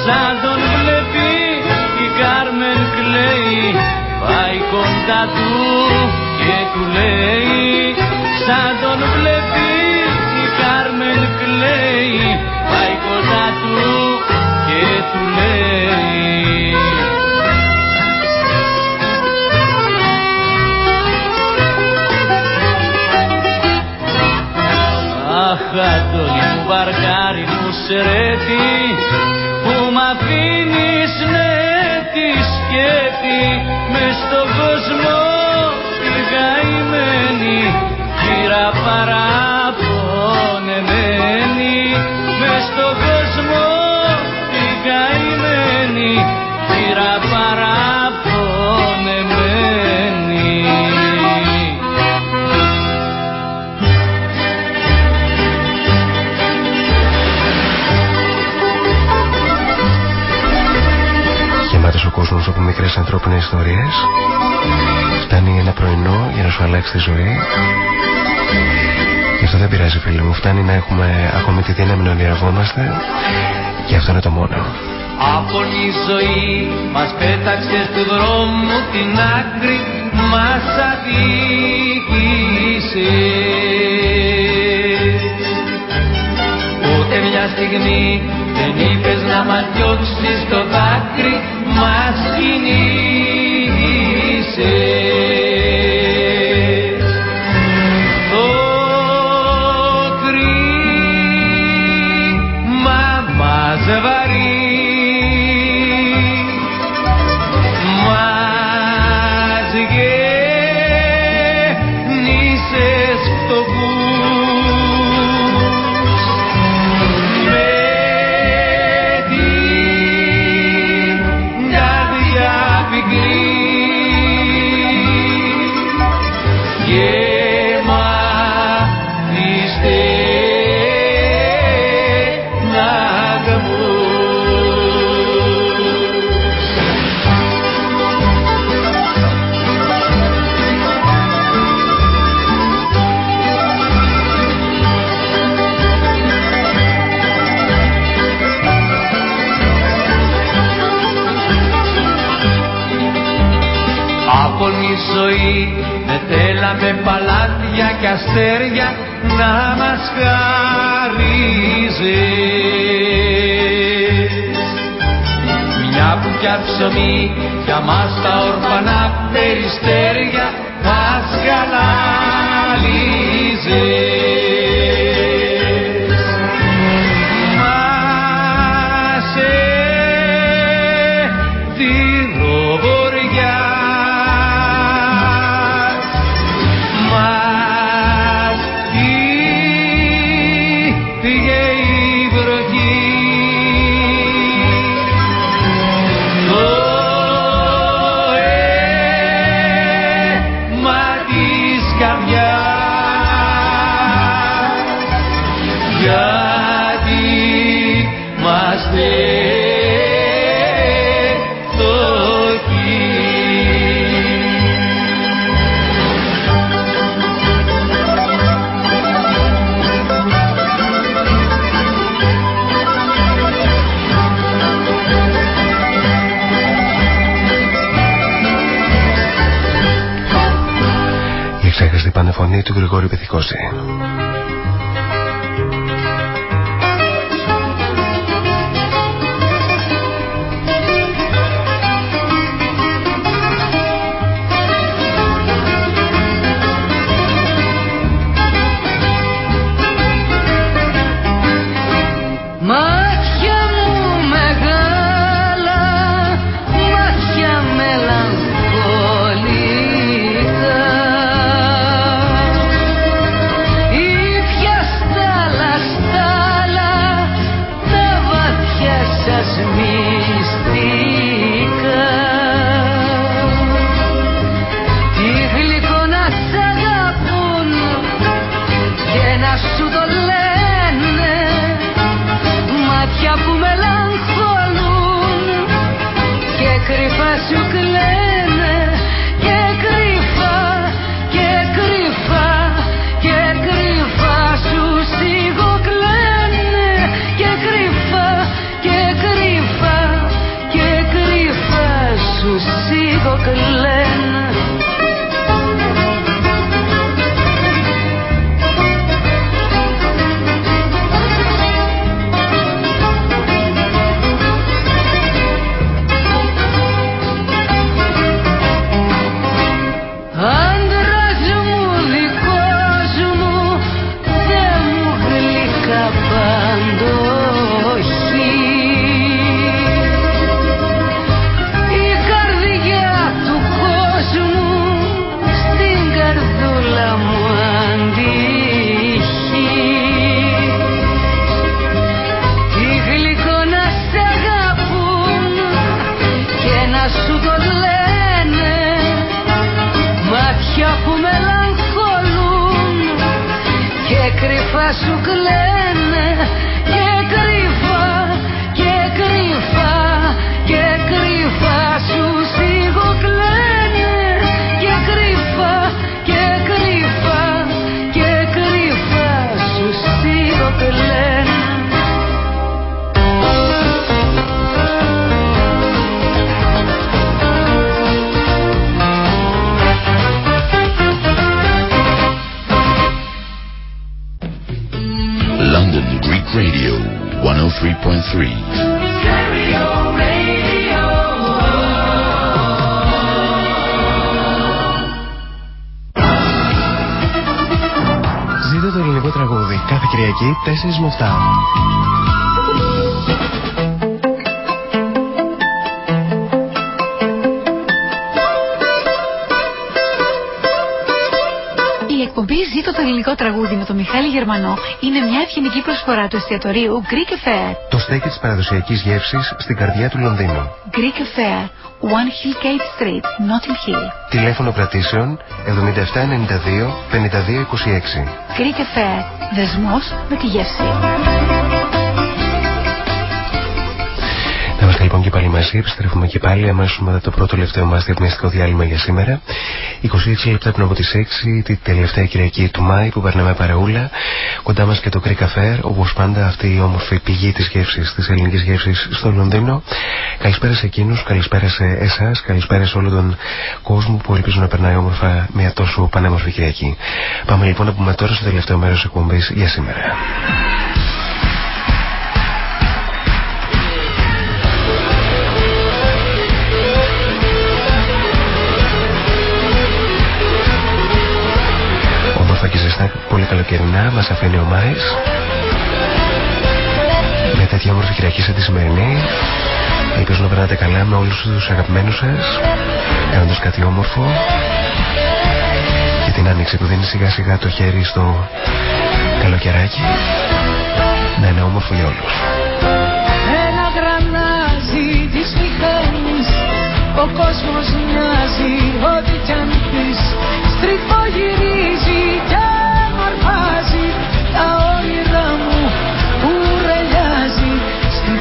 Σαν τον βλέπει η Κάρμεν κλαίει πάει κοντά του και του λέει. Σαν τον βλέπει η Κάρμεν κλαίει ανθρώπινες ιστορίες. Φτάνει ένα πρωινό για να σου αλλάξει τη ζωή. Γι' αυτό δεν πειράζει φίλοι μου. Φτάνει να έχουμε ακόμη τη δύναμη να ονειρευόμαστε. Και αυτό είναι το μόνο. Από η ζωή μας πέταξες του δρόμου την άκρη μας αδίκησες Ούτε μια στιγμή δεν είπες να μας διώξεις το δάκρυ μας κινείσες αστέρια να μας χαρίζεις. Μια πουκιά ψωμί για μας τα ορφανά περιστέρια μας γαλαλίζεις του Γρηγόρη Πεθηκώση. Γερμανό είναι μια ευγενική προσφορά του εστιατορίου Greek Affair. Το στέκι της παραδοσιακής γεύσης στην καρδιά του Λονδίνου. Greek Affair, One Hill Gate Street, Notting Hill. Τηλέφωνο κρατήσεων 7792 5226. Greek Affair, δεσμός με τη γεύση. είμαστε λοιπόν και πάλι μαζί, επιστρέφουμε και πάλι αμέσως μετά το πρώτο τελευταίο μας διαφημιστικό διάλειμμα για σήμερα. 26 λεπτά πριν από τις 6, τη τελευταία Κυριακή του Μάη που περνάμε παρεούλα. Κοντά μας και το Greek Affair, όπως πάντα αυτή η όμορφη πηγή της γεύσης, της ελληνικής γεύσης στο Λονδίνο. Καλησπέρα σε εκείνους, καλησπέρα σε εσάς, καλησπέρα σε όλο τον κόσμο που ελπίζω να περνάει όμορφα μια τόσο πανέμορφη Κυριακή. Πάμε λοιπόν να πούμε τώρα στο τελευταίο μέρος εκπομπής για σήμερα. Πολύ καλοκαιρινά μας αφήνει ο Μάης. Με τέτοια όμορφη Κυριακή σαν τη σημερινή. Ελπίζω να περνάτε καλά με όλους τους αγαπημένους σας κάνοντας κάτι όμορφο. Και την άνοιξη που δίνει σιγά σιγά το χέρι στο καλοκαιράκι να είναι όμορφο για όλους. Ένα γρανάζι της μηχανής ο κόσμος μοιάζει ό,τι κι αν πεις. Στριφογυρίζει κι αρπάζει τα όνειρά μου που ρελιάζει στην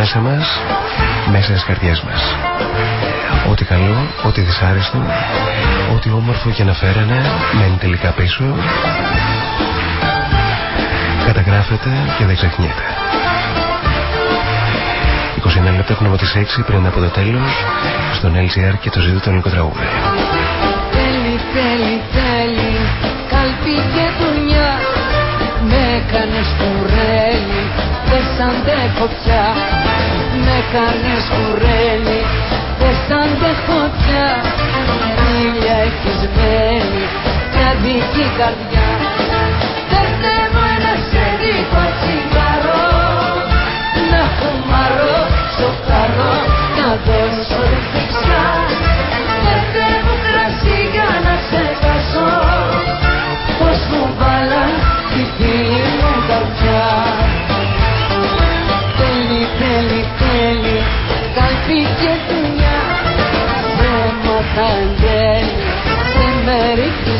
μέσα μας, μέσα στις καρδιές μας. Ό,τι καλό, ό,τι δυσάρεστο, ό,τι όμορφο και να φέρανε, μένει τελικά πίσω, καταγράφεται και δεν ξεχνιέται. 21 λεπτά έχουν από τις 6 πριν από το τέλος, στον LCR και το ζήτητο ελληνικό τραγούδι. Θέλει, θέλει, θέλει, καλπί και δουλειά, με έκανες κουρέλι, δεν σ' αντέχω πια, με έκανες κουρέλι, δεν αντέχω πια. Ήλια έχεις μένει μια δική καρδιά. Δεν θέλω ένα σε δικό τσιγάρο Να φουμαρώ στο καρό να δώσω ρουφιξιά Δεν θέλω κρασί για να σε κασώ Πως μου βάλα τη καλπί και αγγέλη σε μέρη χριστιά Θέλει,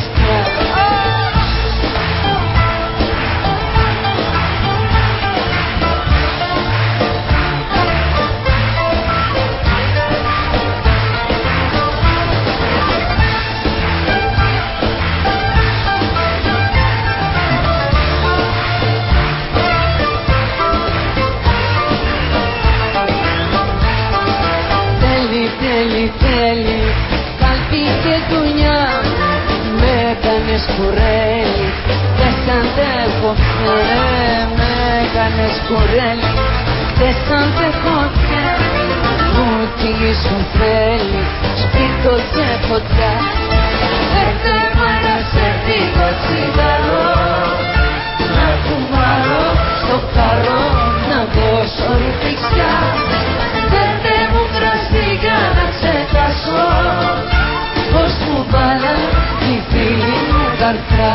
έκανες κουρέλι Δεν σ' αντέχω Μου τι σου θέλει Σπίρτο και φωτιά. Δεν θέλω να σε φύγω τσιγαρό Να κουβάρω στο καρό Να δώσω ρουφιξιά Δεν θέλω κρασί για να ξεχάσω πως μου βάλα τη φίλη μου καρδιά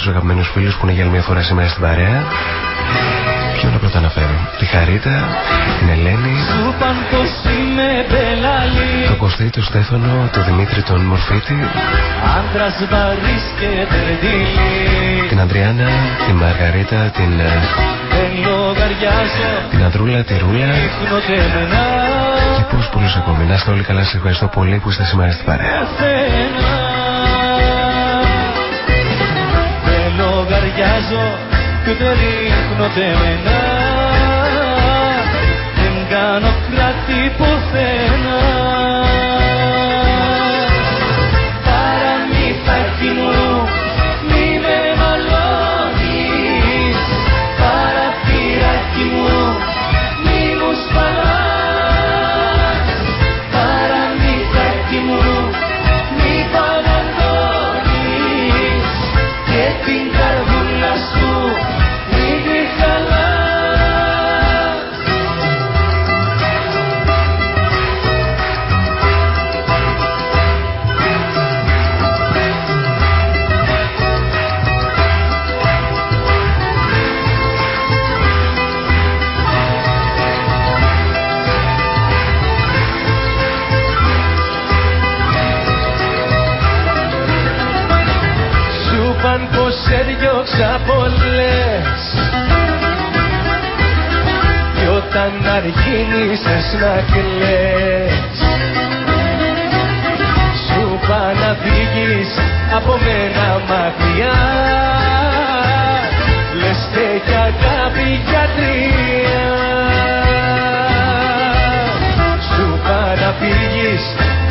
τους αγαπημένους φίλους που είναι για άλλη μια φορά σήμερα στην παρέα. Ποιο να πρώτα αναφέρω, τη Χαρίτα, την Ελένη, το Κωστή, το Στέφανο, το Δημήτρη, τον Μορφίτη, την Αντριάννα, την Μαργαρίτα, την. Την Αντρούλα, τη Ρούλα και πώς πολλούς ακόμη. Να είστε όλοι καλά, σας ευχαριστώ πολύ που είστε σήμερα στην παρέα. Λογαριάζω και ούτε ρίχνω τεμένα Δεν κάνω κράτη πουθενά. Παραμύθακι μου έδιωξα πολλές. Κι όταν αργήνησες να κλαις Σου παν να φύγεις από μένα μακριά. Λες και αγάπη γιατρία Σου παν να φύγεις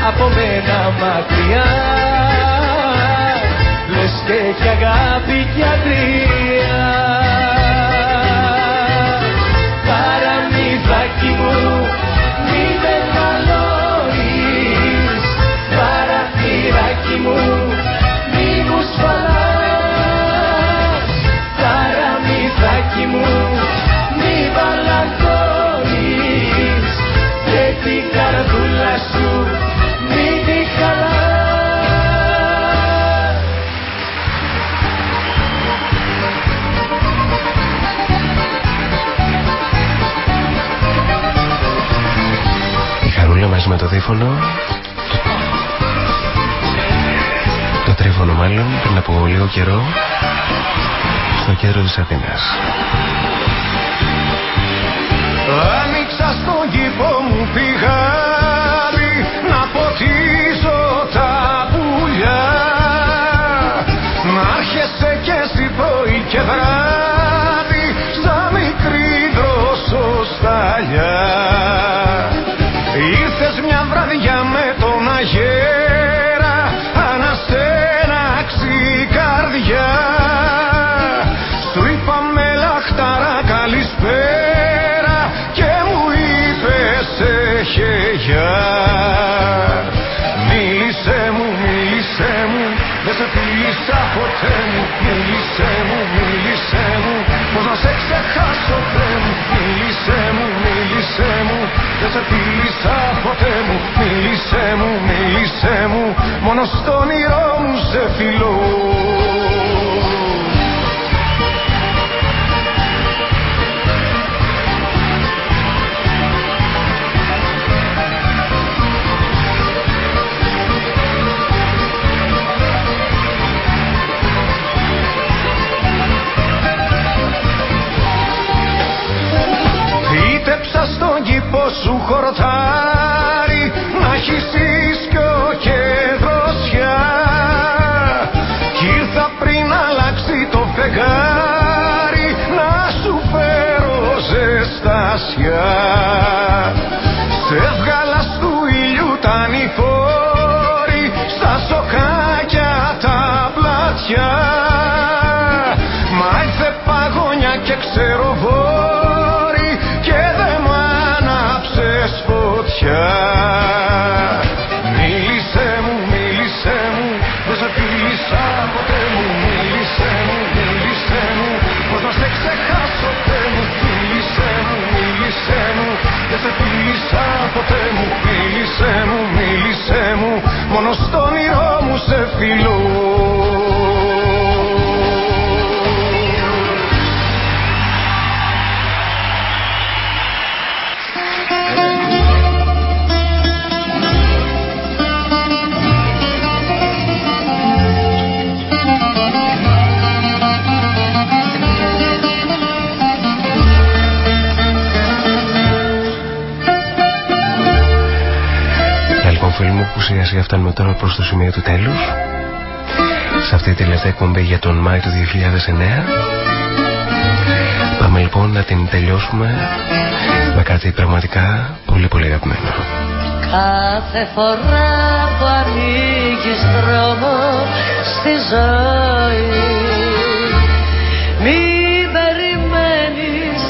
από μένα μακριά και έχει αγάπη και αδρία το δίφωνο. Το τρίφωνο μάλλον πριν από λίγο καιρό Στο κέντρο της Αθήνας. Άνοιξα στον κήπο μου πηγάδι να ποτίσω τα πουλιά. Να έρχεσαι και εσύ πρωί και βράδυ μια βραδιά με τον αγέρα σε φίλησα ποτέ μου. Μίλησέ μου, μίλησέ μου, μόνο στο όνειρό μου σε φιλώ σου χορτάρι Να έχεις μόνο στο όνειρό μου σε φιλώ σιγά σιγά φτάνουμε τώρα προς το σημείο του τέλους. Σε αυτή τη τελευταία εκπομπή για τον Μάιο του 2009 Πάμε λοιπόν να την τελειώσουμε με κάτι πραγματικά πολύ πολύ αγαπημένο. Κάθε φορά που ανοίγεις δρόμο στη ζωή Μην περιμένεις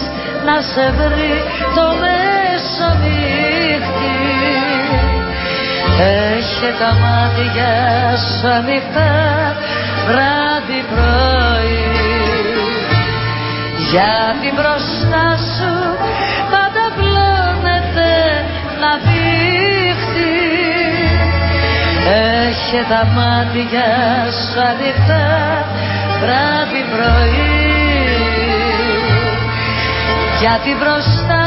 να σε βρει το μεσονύχτη Έχει τα μάτια σου ανοιχτά βράδυ πρωί. Γιατί μπροστά σου πάντα πλώνεται να δείχνει. Έχει τα μάτια σου ανοιχτά βράδυ πρωί. Γιατί μπροστά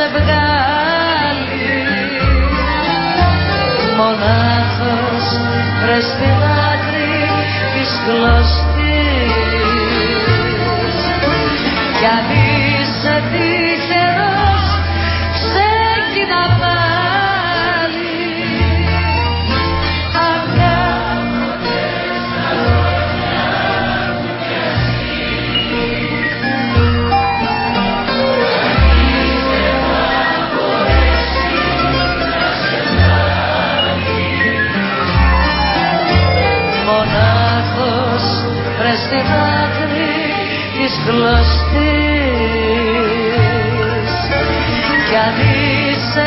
να σε βγάλει μονάχος βρες την άκρη της γλωστής έφερε τη δάκρυ της κλωστής κι αν είσαι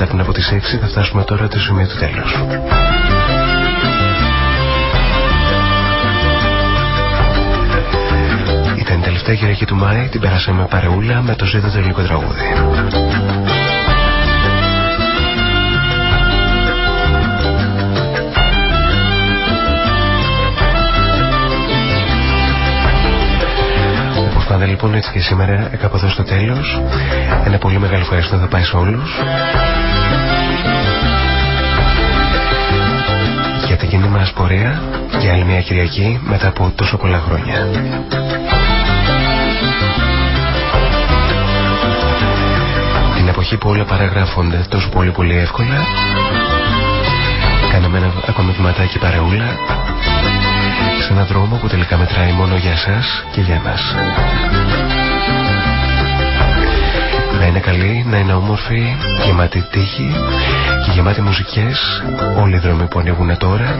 Λεπτά πριν από τις 6 θα φτάσουμε τώρα το σημείο του τέλους. Ήταν η τελευταία Κυριακή του Μάη, την περάσαμε παρεούλα με το ζήτο τελικό τραγούδι. πάντα λοιπόν έτσι και σήμερα κάπου εδώ στο τέλος ένα πολύ μεγάλο ευχαριστώ θα πάει σε όλους την κοινή μας πορεία για άλλη μια Κυριακή μετά από τόσο πολλά χρόνια Την εποχή που όλα παραγράφονται τόσο πολύ πολύ εύκολα κάναμε ένα ακόμη βηματάκι παρεούλα σε έναν δρόμο που τελικά μετράει μόνο για σας και για μας. Να είναι καλή, να είναι όμορφη, γεμάτη τύχη και γεμάτη μουσικές όλοι οι δρόμοι που ανοίγουν τώρα.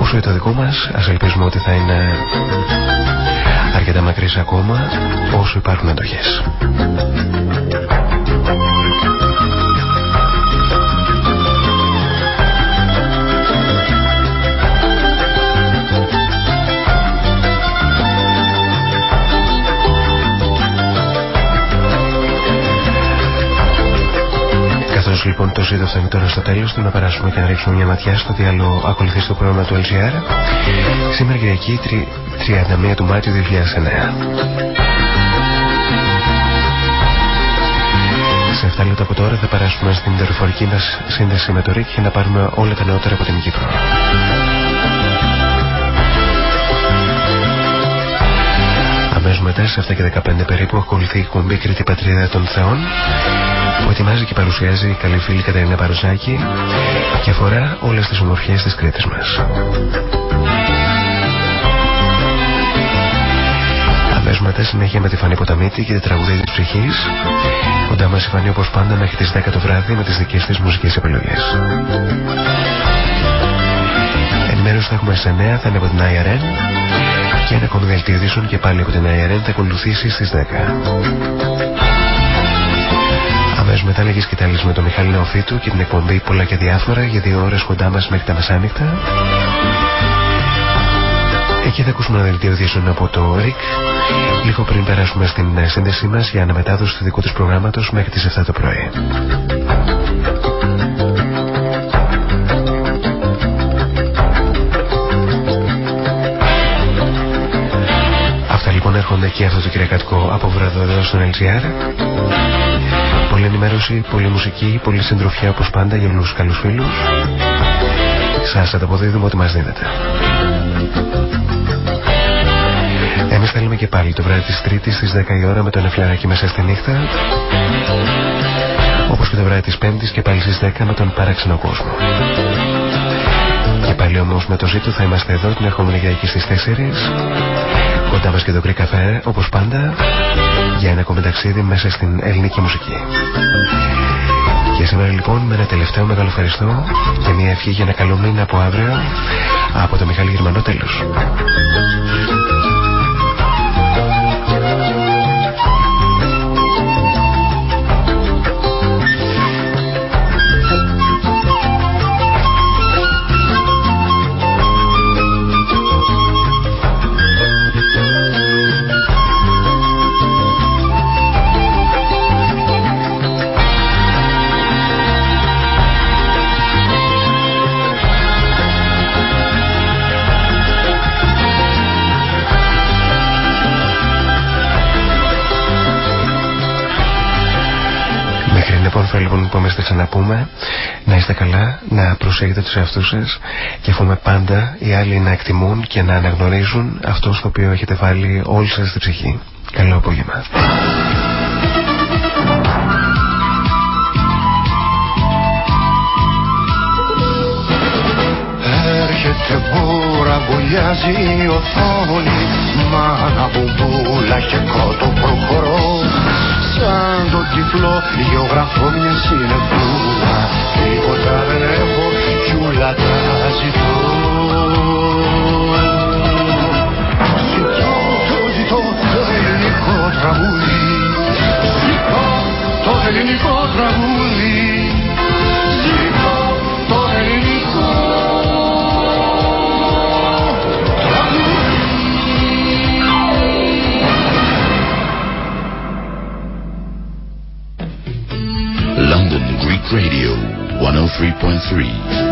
Όσο είναι το δικό μας, ας ελπίζουμε ότι θα είναι αρκετά μακρύς ακόμα όσο υπάρχουν αντοχές. Λοιπόν το ζήτο φτάνει τώρα στο τέλος του να περάσουμε και να ρίξουμε μια ματιά στο τι άλλο ακολουθεί στο πρόγραμμα του LGR. Σήμερα Κυριακή 31 του Μάρτιου 2009. Σε 7 λεπτά από τώρα θα περάσουμε στην δορυφορική μας σύνδεση με το ΡΙΚ για να πάρουμε όλα τα νεότερα από την Κύπρο. Αμέσως μετά, σε 7 και 15 περίπου, ακολουθεί η κουμπί Κρήτη Πατρίδα των Θεών που ετοιμάζει και παρουσιάζει η καλή φίλη Κατερίνα Παρουσάκη και αφορά όλες τις ομορφιές της Κρήτης μας. Αμέσως μετά συνέχεια με τη Φανή Ποταμίτη και τη τραγουδία της ψυχής κοντά μας η Φανή όπως πάντα μέχρι τις 10 το βράδυ με τις δικές της μουσικές επιλογές. Ενημέρωση θα έχουμε σε 9 θα είναι από την IRN και ένα ακόμη δελτίο και πάλι από την IRN θα ακολουθήσει στις 10. Αμέσως μετά λέγεις κοιτάλεις με τον Μιχάλη Νεοφίτου και την εκπομπή πολλά και διάφορα για δύο ώρες κοντά μας μέχρι τα μεσάνυχτα. Εκεί θα ακούσουμε ένα δελτίο ειδήσεων από το ΡΙΚ λίγο πριν περάσουμε στην σύνδεσή μας για αναμετάδοση του δικού του προγράμματος μέχρι τις 7 το πρωί. Αυτά λοιπόν έρχονται και αυτό το κυριακατικό από βραδοδέο στον LGR. Πολύ ενημέρωση, πολύ μουσική, πολύ συντροφιά όπως πάντα για όλους τους καλούς φίλους. Σας ανταποδίδουμε ότι μας δίνετε. Εμείς θέλουμε και πάλι το βράδυ της Τρίτης στις 10 η ώρα με τον Εφλαράκι μέσα στη νύχτα. Όπως και το βράδυ της Πέμπτης και πάλι στις 10 με τον παράξενο κόσμο. Και πάλι όμως με το ζήτο θα είμαστε εδώ την ερχόμενη Κυριακή στις 4 Κοντά μας και το Greek Cafe όπως πάντα για ένα ακόμη ταξίδι μέσα στην ελληνική μουσική. Και σήμερα λοιπόν με ένα τελευταίο μεγάλο ευχαριστώ και μια ευχή για ένα καλό μήνα από αύριο από το Μιχάλη Γερμανό τέλος. Θα λοιπόν που θα ξαναπούμε να είστε καλά, να προσέχετε τους εαυτούς σας και έχουμε πάντα οι άλλοι να εκτιμούν και να αναγνωρίζουν αυτό στο οποίο έχετε βάλει όλοι σας στην ψυχή. Καλό απόγευμα. Έρχεται μπούρα, βουλιάζει η οθόνη Μάνα μπουμπούλα και κότο προχωρώ σαν τον τυφλό γεωγραφώ μια συνεφούλα Τίποτα δεν έχω κι ούλα τα ζητώ. Ζητώ, το ζητώ το ελληνικό τραγούδι. Ζητώ το ελληνικό τραγούδι Radio 103.3.